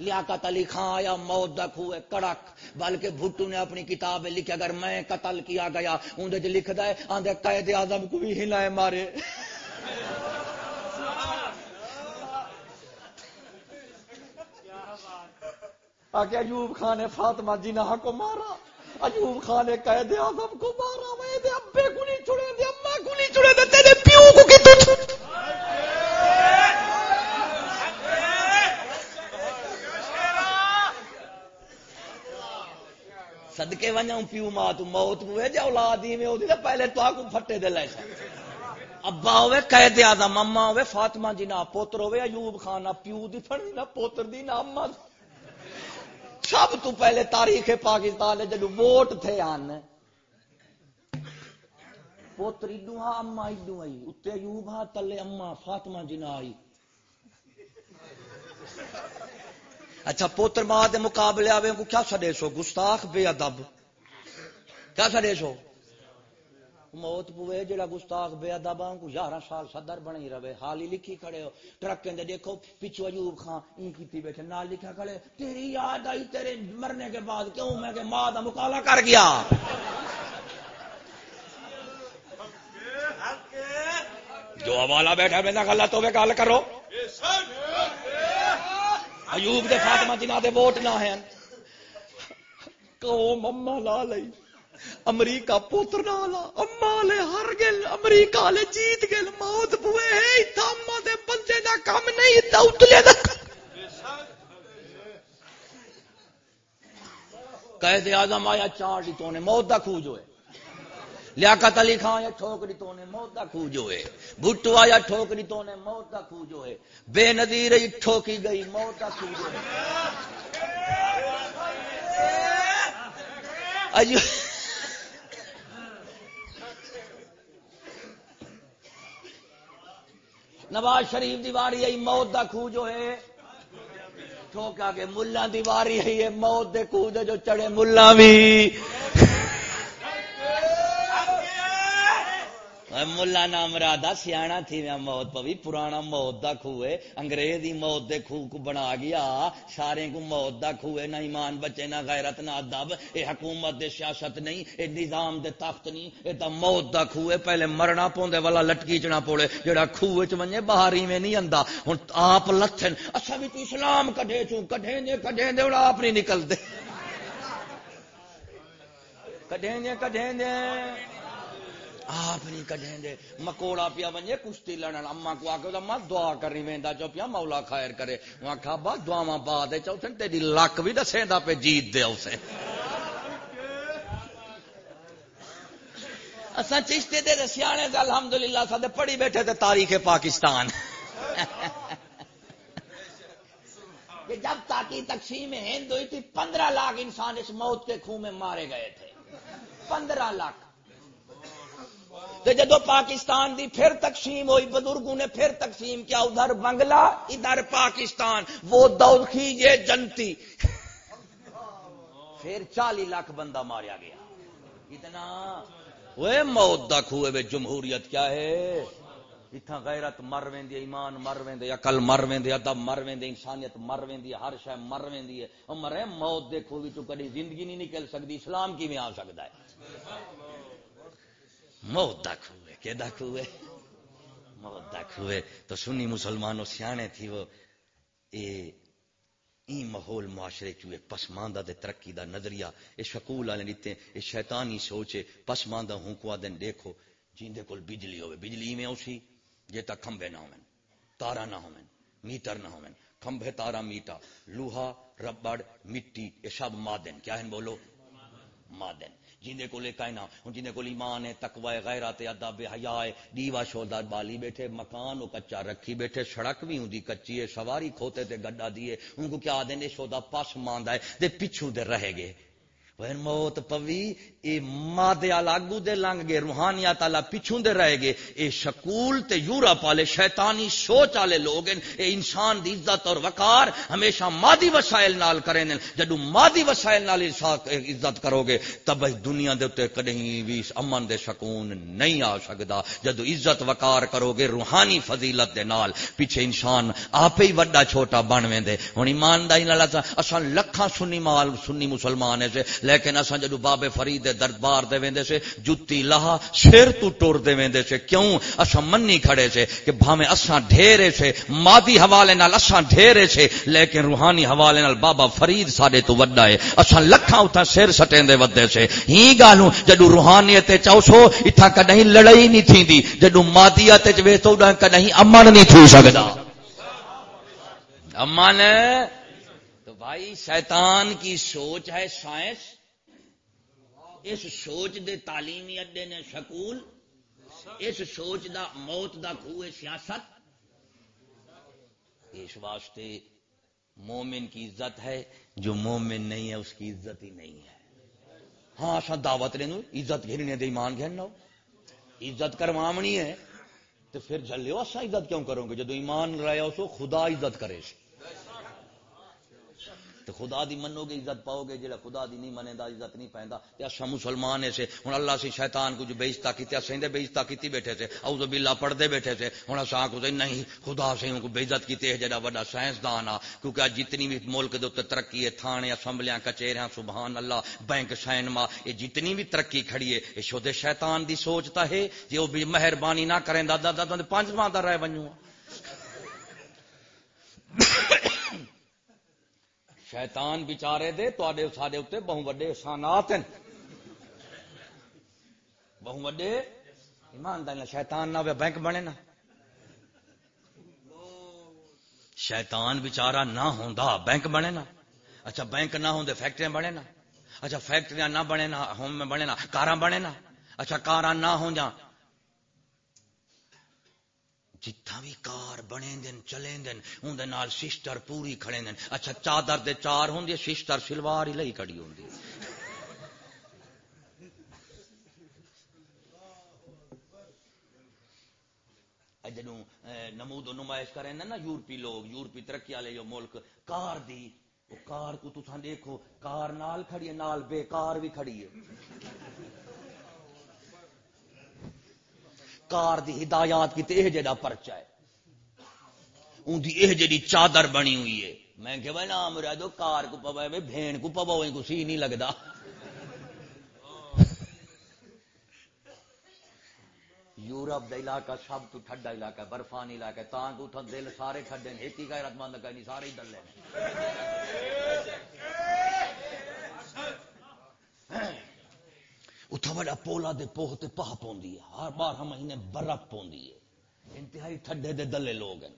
S2: لیاقت علی خان آیا، موت دا خوہ کڑک۔ بلکہ بھٹو نے اپنی کتاب لکھی، اگر میں قتل کیا گیا اندر لکھ دے آندے قید اعظم کو بھی ہلائے مارے۔ آگے ایوب خان نے فاطمہ جینا کو مارا۔ ایوب خان نے قید اعظم کو مارا، میں دے، ابے کو نہیں چھڑے دے، اما کو نہیں چھڑے دے، تیرے پیو کو کی تو صدقے ونجاؤں پیو ماں تو موت ہوئے جا اولاد ہی میں ہوتی تے پہلے تو کو پھٹے دے لے ابا ہوئے قید اعظم اما ہوئے، فاطمہ جی نہ پوتر ہوئے ایوب خان نہ پیو دی پھڑی نہ پوتر دی، نہ اما دی۔ سب تو پہلے تاریخ پاکستان جدو ووٹ تھے آن پوتری ڈوہا اما ایڈو آئی۔ اتنے یوبا تلے اما فاطمہ جنا آئی۔ اچھا پوتر ماں دے مقابلے آوے کو کیا سڈے سو؟ گستاخ بے ادب۔ کیا سڈے سو؟ موت پوے جڑا گستاخ بے ادب کو یارہ سال صدر بنی رہے حال ہی لکھی کھڑے ہو۔ ٹرک کے دیکھو پیچھو ایوب خان این کیتی بیٹھے، نال لکھا کھڑے، تیری یاد آئی تیرے مرنے کے بعد کیوں میں کہ ماں دا مقابلہ کر گیا؟ جو حوالہ بیٹھا میں نہ غلط ہوے گل کرو۔ ایوب دے فاطمہ جنہ دے ووٹ نہ ہیں۔ قوم اما لا لئی۔ امریکہ پوتر نالا اما لے ہر گل، امریکہ لے جیت گل، موت بوئے ہے ایتھا اما دے بندے دا کام نہیں ایتھا اتلے دا قید اعظم آیا چار دی تو نے موت دا کھو جو ہے لیاقت علی خان آیا ٹھوکری تو نے موت دا کھو جو ہے بھٹو آیا ٹھوکری تو نے موت دا کھو جو ہے بے نظیر ٹھوکی گئی، موت دا کھو جو ہے ایو نواز شریف دیواری آئی موت دا خو جو ہے۔ ٹھوکا کے ملا دیواری ہے موت دے خو جو چڑے ملا بھی ملا نام رادا سیاح تھی موت پوی پرانا موت دا خوے انگریز ہی موت دے خو کو بنا گیا سارے کو موت دا خوے نہ ایمان بچے نہ غیرت نہ ادب اے حکومت دے سیاست نہیں اے نظام دے تخت نہیں اے تا موت دا خوے پہلے مرنا پوندے والا لٹکی چنا پوڑے جڑا خوے چ ونجے باہر ہی میں نہیں اندا ہن آپ لتھن اسا بھی تو اسلام کڈے چوں کڈے دے کڈے دے اڑا اپنی نکل دے کڈے دے کڈے دے آپ نہیں کڈیں دے مکوڑا پیا بنجے کشتی لڑن اما کو آکے اما دعا کری ویندا جو پیا، مولا خیر کرے۔ وہاں کھا با دعاواں بعد چ اوتھے تیری لک بھی دسیندا پہ جیت دے اسے اساں چشتے دے سیانے تے الحمدللہ سادے پڑھی بیٹھے تے تاریخ پاکستان۔ کہ جب تک تقسیم ہند ہوئی تھی، پندرہ لاکھ انسان اس موت کے خون میں مارے گئے تھے۔ پندرہ لاکھ۔ تو جدو پاکستان دی پھر تقسیم ہوئی، بزرگوں نے پھر تقسیم کیا، ادھر بنگلہ، ادھر پاکستان، وہ دوخی یہ جنتی۔ پھر چالی لاکھ بندہ ماریا گیا۔ اتنا۔ وہ موت دا خوہ جمہوریت کیا ہے؟ اتنا غیرت مر ویندی، ایمان مر ویندے عقل مر ویندے ادب مر ویندے انسانیت مر ویندی، ہر شے مر ویندی ہے۔ عمر موت دیکھو بھی تو کدی زندگی نہیں نکل سکتی اسلام کی میں آ سکتا ہے؟ موت دا کھوے کہ دا کھوے موت دا کھوے تو سنی مسلمانوں سیانے تھی وہ۔ اے این ماحول معاشرے چوے پسماندہ دے ترقی دا نظریہ۔ اے شکول والے دیتے اے شیطانی سوچے۔ پسماندہ ہوں کو دن دیکھو۔ جیندے کول بجلی ہوئے۔ بجلی میں اسی جے کھمبے نہ ہوں تارا نہ ہوں میٹر نہ ہوں کھمبے تارا میٹا۔ لوہا، ربڑ، مٹی یہ سب مادن۔ کیا ہے بولو؟ مادن۔ جیندے کو لے کائنا ہن جیندے کو ایمان ہے، تقوی غیرت ادب حیا ہے، دیوا شودا بالی بیٹھے، مکان او کچا رکھی بیٹھے، سڑک بھی ہوندی کچی ہے، سواری کھوتے تے گڈا دیے ان کو کیا دینے شودا پاس ماندا ہے تے پیچھے دے رہ گئے۔ موت پوی، اے مادے اگو دے لنگ گئے روحانیات والا پچھوں دے رہ گئے اے شکول تے یورپ والے شیطانی سوچ والے لوگ ہیں۔ اے انسان دی عزت اور وقار ہمیشہ مادی وسائل نال کریں جدو مادی وسائل نال عزت کرو گے، تب دنیا دے تے کدیں بھی امن دے سکون نہیں آ سکدا۔ جدو عزت وقار کرو گے، روحانی فضیلت دے نال پیچھے انسان آپ ہی وڈا چھوٹا بن ویندے ہن ایمانداری نال اساں لکھاں سنی مال سنی مسلمان ہے لیکن اساں جدو بابے فرید دے دربار دے ویندے سے جُتی لہا سر تو ٹور دے ویندے سے، کیوں؟ اساں منی کھڑے سے کہ بھاویں اساں ڈھیرے سے، مادی حوالے نال اساں ڈھیرے سے، لیکن روحانی حوالے نال بابا فرید ساڈے تو وڈا ہے۔ اساں لکھاں اوتھا سر سٹیندے ودے سے۔ ہی گالوں جدو روحانیت تے چاوسو ایتھا کڈہیں لڑائی نہیں تھیندی جدو مادیات تے ویتو کڈہیں امن نہیں تھی سکدا۔ امن؟ تو بھائی، شیطان کی سوچ ہے سائنس۔ اس سوچ دے تعلیمی اڈے نے سکول اس سوچ دا موت دا خوہ سیاست۔ اس واسطے مومن کی عزت ہے، جو مومن نہیں ہے، اس کی عزت ہی نہیں ہے۔ ہاں اصا دعوت لیں عزت گھرنے دے ایمان گھرنا عزت کروامنی ہے، تو پھر جلو اصا عزت کیوں کرو گے؟ جدو ایمان رہے ہو خدا عزت کرے سی۔ تو خدا دی منو گے عزت پاؤ گے جہاں خدا دی نہیں منے دا عزت نہیں پہنتا تے اچھا مسلمان سے۔ ہوں اللہ سے شیطان کچھ بےزتا کی سہدے بےزتا کی بیٹھے سے۔ اعوذ باللہ پڑھتے بیٹھے سے۔ ہوں اصا کو نہیں، خدا سے کو بےزت کی ہے جڑا بڑا سائنسدان آ۔ کیونکہ جتنی بھی ملک دے اتنے ترقی ہے، تھانے، اسمبلیاں، کچہریاں، سبحان اللہ، بینک سینما یہ جتنی بھی ترقی کھڑی ہے یہ شدے شیطان دی سوچتا ہے جی وہ بھی مہربانی نہ کریں دادا دادا پانچ ماہ کا رہ بنوں شیطان بچارے دے تے سارے اتنے بہو وڈے احسانات ہیں۔ بہو وڈے ایمانداری شیطان نہ بینک بنے نا شیطان بچارا نہ ہوندا، بینک بنے نا اچھا بینک نہ ہوندے، فیکٹریاں بنے نا اچھا فیکٹریاں نہ بنے نا ہوم میں بنے نا کاراں بنے نا اچھا کاراں نہ ہوں جا جتھا بھی کار بنے دن چلیں دن اندر نال سسٹر پوری کھڑے دن اچھا چادر دے چار ہوں سسٹر سلوار ہی لئی کڑی ہوں جدو نمود و نمائش کریں نا یورپی لوگ، یورپی ترقی والے جو ملک، کار دی، وہ کار کو تسا دیکھو، کار نال کھڑی ہے، نال بے کار بھی کھڑی ہے۔ کار دی ہدایات کی تے جڑا پرچا ہے۔ ان دی اے جڑی چادر بنی ہوئی ہے۔ میں کہ بھائی نام رہ دو کار کو پوا ہے، بھین کو پوا کو سی نہیں لگدا۔ یورپ دا علاقہ سب تو ٹھڈا علاقہ برفانی علاقہ تاں کو تھا دل سارے کھڈے ہیں، ایک ہی غیرت مند کہیں سارے ہی دل ہیں اتھا بڑا پولا دے پوہ تے پہ پوندی ہے۔ ہر بارہ مہینے برف پوندی ہے۔ انتہائی ٹھڈے دے دلے لوگ ہیں۔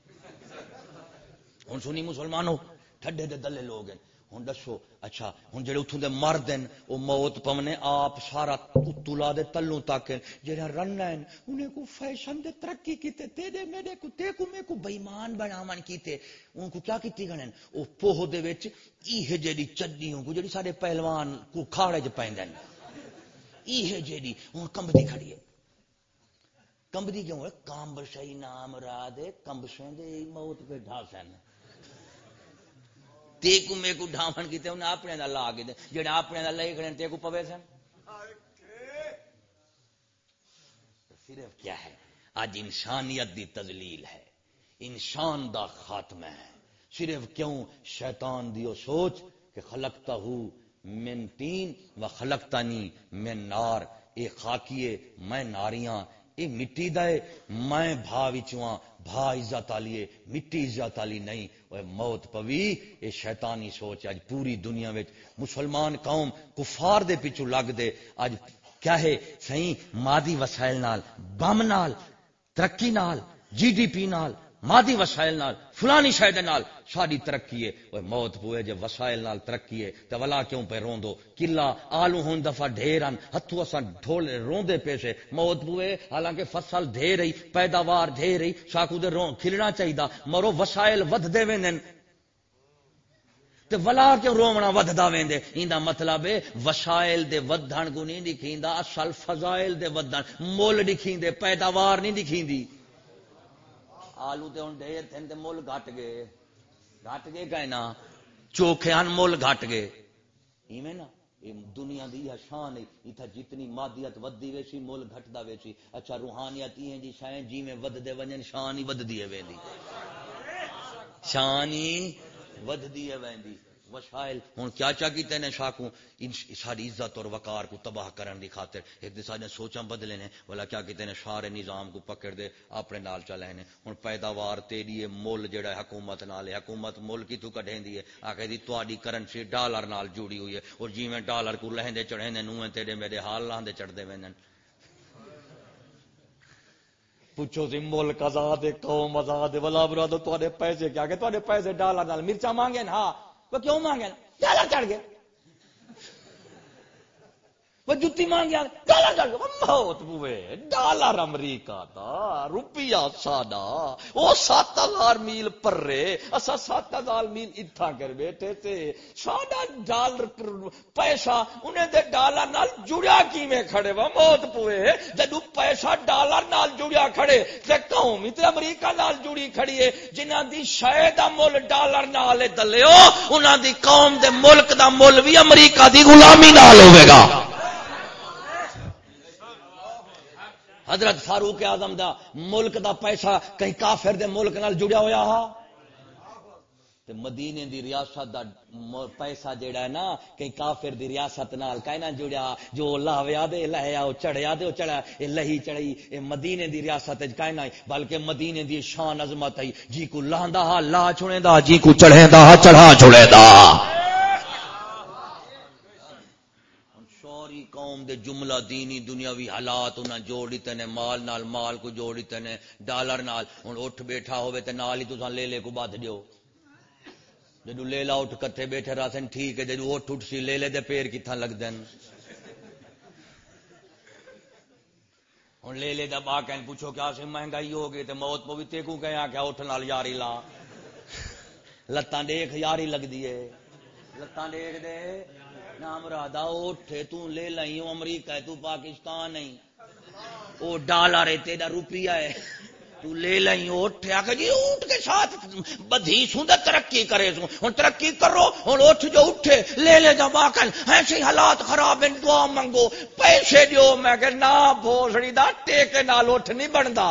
S2: ہن سنی مسلمانوں ٹھڈے دے دلے لوگ ہیں۔ ہن دسو اچھا ہن جڑے اتھوں دے مرد ہیں، او موت پونے آپ سارا تلا دے تلوں تک جڑا رننا ہیں، انہیں کو فیشن دے ترقی کیتے، تے دے میرے کو، تے کو میں کو بے ایمان بناون کیتے۔ ان کو کیا کیتی گنن؟ او پوہ دے وچ ایہ جڑی چڈیوں کو، جڑی سارے پہلوان کو کھاڑے چ پیندے یہ جیڑی ہوں کمبدی کھڑی ہے۔ کمبدی کیوں ہے؟ کمب شہی نام را دے کمب دے موت پہ ڈھاسن تے کو میں کو ڈھاون کیتے انہیں اپنے دا لا کے دے۔ جڑے اپنے دا لے کھڑے تے کو پوے سن صرف کیا ہے؟ آج انسانیت دی تزلیل ہے۔ انسان دا خاتمہ ہے۔ صرف کیوں؟ شیطان دیو سوچ کہ خلقتا ہوں من تین و خلقتا نی من نار، اے خاکیے، میں ناریاں، اے مٹی دے، میں بھا وچواں بھا عزت آلیے مٹی عزت آلی نہیں وہ موت پوی، اے شیطانی سوچ اج پوری دنیا وچ مسلمان قوم کفار دے پیچھو لگ دے اج کیا ہے، صحیح مادی وسائل نال، بم نال، ترقی نال جی ڈی پی نال مادی وسائل نال، فلانی شاید نال ساری ترقی ہے۔ موت پوئے جے وسائل نال ترقی ہے، تے ولا کیوں پہ روندو؟ کلا آلو ہون دفعہ ڈھیرن ہتھو اساں ڈھول روندے پیسے موت پوئے حالانکہ فصل ڈھیر رہی پیداوار ڈھیر رہی ساکو دے رون کھلنا چاہیدا مرو وسائل ود دے وینن تے ولا کیوں رومنا وددا ویندے؟ ایندا مطلب ہے وسائل دے ودھن کو نہیں دکھیندا، اصل فضائل دے ودھن۔ مول دکھیندے، پیداوار نہیں دکھیندی۔ آلو تے ہن ڈھیر تھن تے مول گھٹ گئے۔ گھٹ گئے کہنا چوکھے ہن مول گھٹ گئے۔ ایویں نا؟ دنیا دی یہ شان ہے۔ ایتھا جتنی مادیت ودی ویسی مول گھٹدا ویسی اچھا روحانیت یہ جی شایں جی میں ود دے ونجن، شان ہی وددی ہے ویندی۔ شان ہی ودی ہے ویندی۔ وسائل ہوں کیا چا کیتے نے شاکوں؟ ساری عزت اور وقار کو تباہ کرن دی خاطر ایک دن نے سوچاں بدلے نے والا کیا کیتے نے سارے نظام کو پکڑ دے، اپنے نال چلے نے۔ ہن پیداوار تیری ہے مول جڑا ہے حکومت نال ہے حکومت مول کی تو کڈھیندی ہے آکھے دی تواڈی کرنسی ڈالر نال جڑی ہوئی ہے اور جویں ڈالر کو لہندے چڑھیندے نویں تیرے میرے حال لاندے چڑھدے وینن پوچھو سی ملک آزاد قوم آزاد والا برادر تے پیسے کیا؟ کہ تے پیسے ڈالر نال مرچا مانگے ہاں وہ کیوں مانگے نا؟ چڑھ گیا وہ جتی مانگیا ڈالر چڑھ گیا موت پوے ڈالر امریکہ دا، روپیہ ساڈا۔ وہ سات ہزار میل پر رہے اصا سات ہزار میل اتھا کر بیٹھے تھے۔ ساڈا ڈالر پیسہ، انہیں دے ڈالر نال جڑیا کی کھڑے؟ وہ موت پوے جدو پیسہ ڈالر نال جڑیا کھڑے، تے قوم تے امریکہ نال جڑی کھڑی ہے، جنہاں دی شاید مول ڈالر نال دلیو، انہاں دی قوم دے ملک دا مول بھی امریکہ دی غلامی نال ہوے گا۔ حضرت فاروق اعظم دا ملک دا پیسہ کہیں کافر دے ملک نال جڑیا ہویا ہا؟ تے مدینے دی ریاست دا پیسہ جیڑا ہے نا، کہیں کافر دی ریاست نال کہنا جڑیا، جو لاویا دے لہیا او چڑھیا دے او چڑھا، اے لہی چڑھئی اے مدینے دی ریاست وچ کہنا بلکہ مدینے دی شان عظمت ہے جی کو لاندا ہا، لا چھڑے دا جی کو چڑھے دا چڑھا چھڑے دا قوم دے جملہ دینی دنیاوی حالات انہاں جوڑ دیتے نے، مال نال مال کو جوڑ دیتے نے، ڈالر نال۔ ہن اٹھ بیٹھا ہوے تے نال ہی تساں لے لے کو بات دیو جدو لے لا اٹھ کٹھے بیٹھے راسن ٹھیک ہے جدو اٹھ اٹھ سی، لے لے دے پیر کتھاں لگ دین۔ ہن لے لے دا با کہن، پوچھو کیا سے مہنگائی ہو گئی تے موت پو بھی تے کو کہیا کہ اٹھ نال یاری لا۔ لتاں دیکھ، یاری لگ دی ہے۔ لتان ڈیک دے نام مرادا اٹھے تو لے لائی لئی امریکہ ہے تو پاکستان نہیں او ڈالر ہے تیرا روپیہ ہے تو لے لائی اٹھ آ کے جی اٹھ کے ساتھ بدھی سوں ترقی کرے سوں ہوں ترقی کرو ہوں اٹھ جو اٹھے لے لے جا باقل ایسی حالات خراب ہیں دعا منگو پیسے دیو میں کہ نہ بھوسڑی دا ٹیک نال اٹھ نہیں بنتا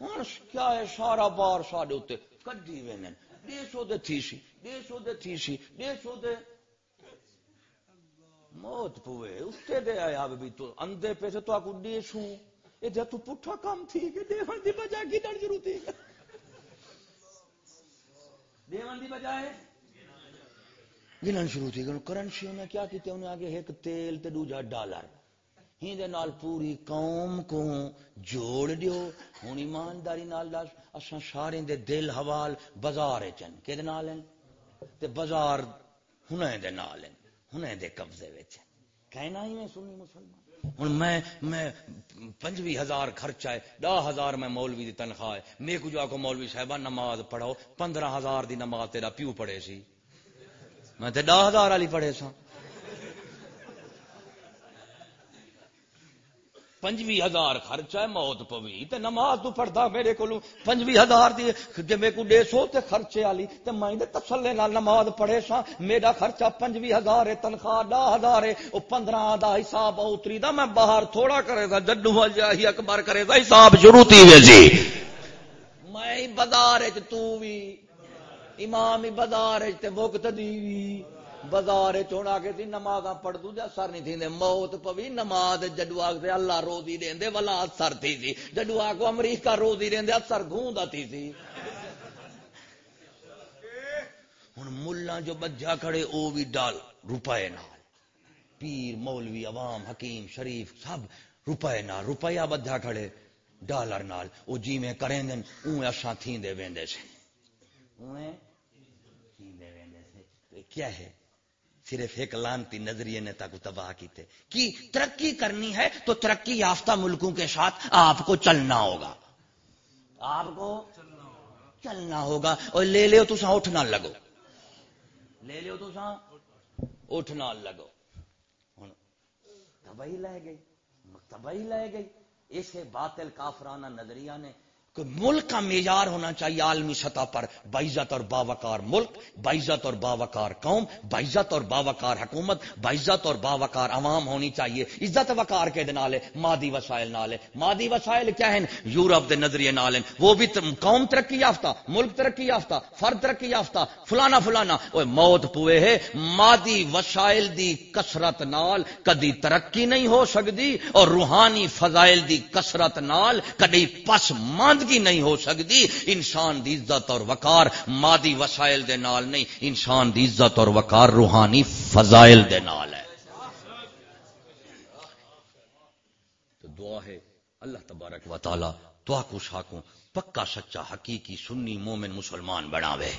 S2: ہوں کیا ہے سارا بار سارے اتنے کدی وین موت پوے دے آیا بھی تو اندے پیسے تو آکو اے جا تو پٹھا کام تھی کہ دیوان دی بجا کی در تھی دیوان دی شروع تھی کرنسی انہیں کیا کیتے انہیں آگے ایک تیل تے ڈالر ہی نال پوری قوم کو جوڑ دیو۔ ہن ایمانداری نال دس اساں سارے دے دل حوال بازار چن کہ دے نال ہیں تے بازار ہنے دے نال ہیں ہنے دے قبضے وچ کہنا ہی میں سنی مسلمان۔ ہوں میں میں پنجوی ہزار خرچہ ہے۔ دہ ہزار میں مولوی دی تنخواہ ہے۔ میں کو جو آکو مولوی صاحبہ نماز پڑھو پندرہ ہزار دی نماز تیرا پیو پڑھے سی۔ میں تے دہ ہزار والی پڑھے سا پنجوی ہزار خرچہ ہے، موت پوی، تے نماز تو پڑھدا میرے کولوں پنجوی ہزار دی جے میں کو دے سو تے خرچے والی، تے میں دے تسلے نال نماز پڑھے سا، میرا خرچہ پنجوی ہزار ہے، تنخواہ دا ہزار ہے، او 15 دا حساب اتری دا، میں باہر تھوڑا کرے دا جڈو جاہی اکبر کرے دا حساب شروع تھی وے جی۔ میں بازار وچ تو وی، امام بازار وچ تے مقتدی وی۔ بازار چونا کے تھی نماز پڑھ دو جا، سر نہیں تھی موت پوی نماز جڈو آگ اللہ روزی دیں دے والا سر تھی سی۔ جڈو آگ امریکہ روزی دیں دے سر گوندا تھی سی۔ ہوں ملا جو بجا کھڑے، او بھی ڈال روپے نال۔ پیر، مولوی، عوام، حکیم، شریف، سب روپے نال، روپیہ بدھا کھڑے، ڈالر نال۔ او جی میں کریں دن اوے اساں تھیندے ویندے سے اوے تھیندے ویندے سے کیا ہے؟ صرف ایک لانتی نظریے نے تک تباہ کیتے۔ کی ترقی کرنی ہے تو ترقی یافتہ ملکوں کے ساتھ آپ کو چلنا ہوگا۔ آپ کو چلنا ہوگا۔ اور لے لو تو سا اٹھنا لگو۔ لے لو تو سا اٹھنا لگو۔ ہوں تباہی لے گئی۔ تباہی لے گئی۔ اسے باطل کافرانہ نظریہ نے کہ ملک کا معیار ہونا چاہیے عالمی سطح پر باعزت اور باوقار ملک باعزت اور باوقار قوم باعزت اور باوقار حکومت باعزت اور باوقار عوام ہونی چاہیے۔ عزت وقار کے دنالے مادی وسائل نالے۔ مادی وسائل کیا ہیں؟ یورپ دے نظریے نال وہ بھی قوم ترقی یافتہ، ملک ترقی یافتہ، فرد ترقی یافتہ، فلانا فلانا۔ وہ موت پوئے ہے، مادی وسائل دی کسرت نال کدی ترقی نہیں ہو سکتی اور روحانی فضائل دی کسرت نال کدی پس ماند بندگی نہیں ہو سکتی۔ انسان دی عزت اور وقار مادی وسائل دے نال نہیں، انسان دی عزت اور وقار روحانی فضائل دے نال ہے۔ تو دعا ہے، اللہ تبارک و تعالی تو کو شاکوں، پکا سچا حقیقی سنی مومن مسلمان بناوے۔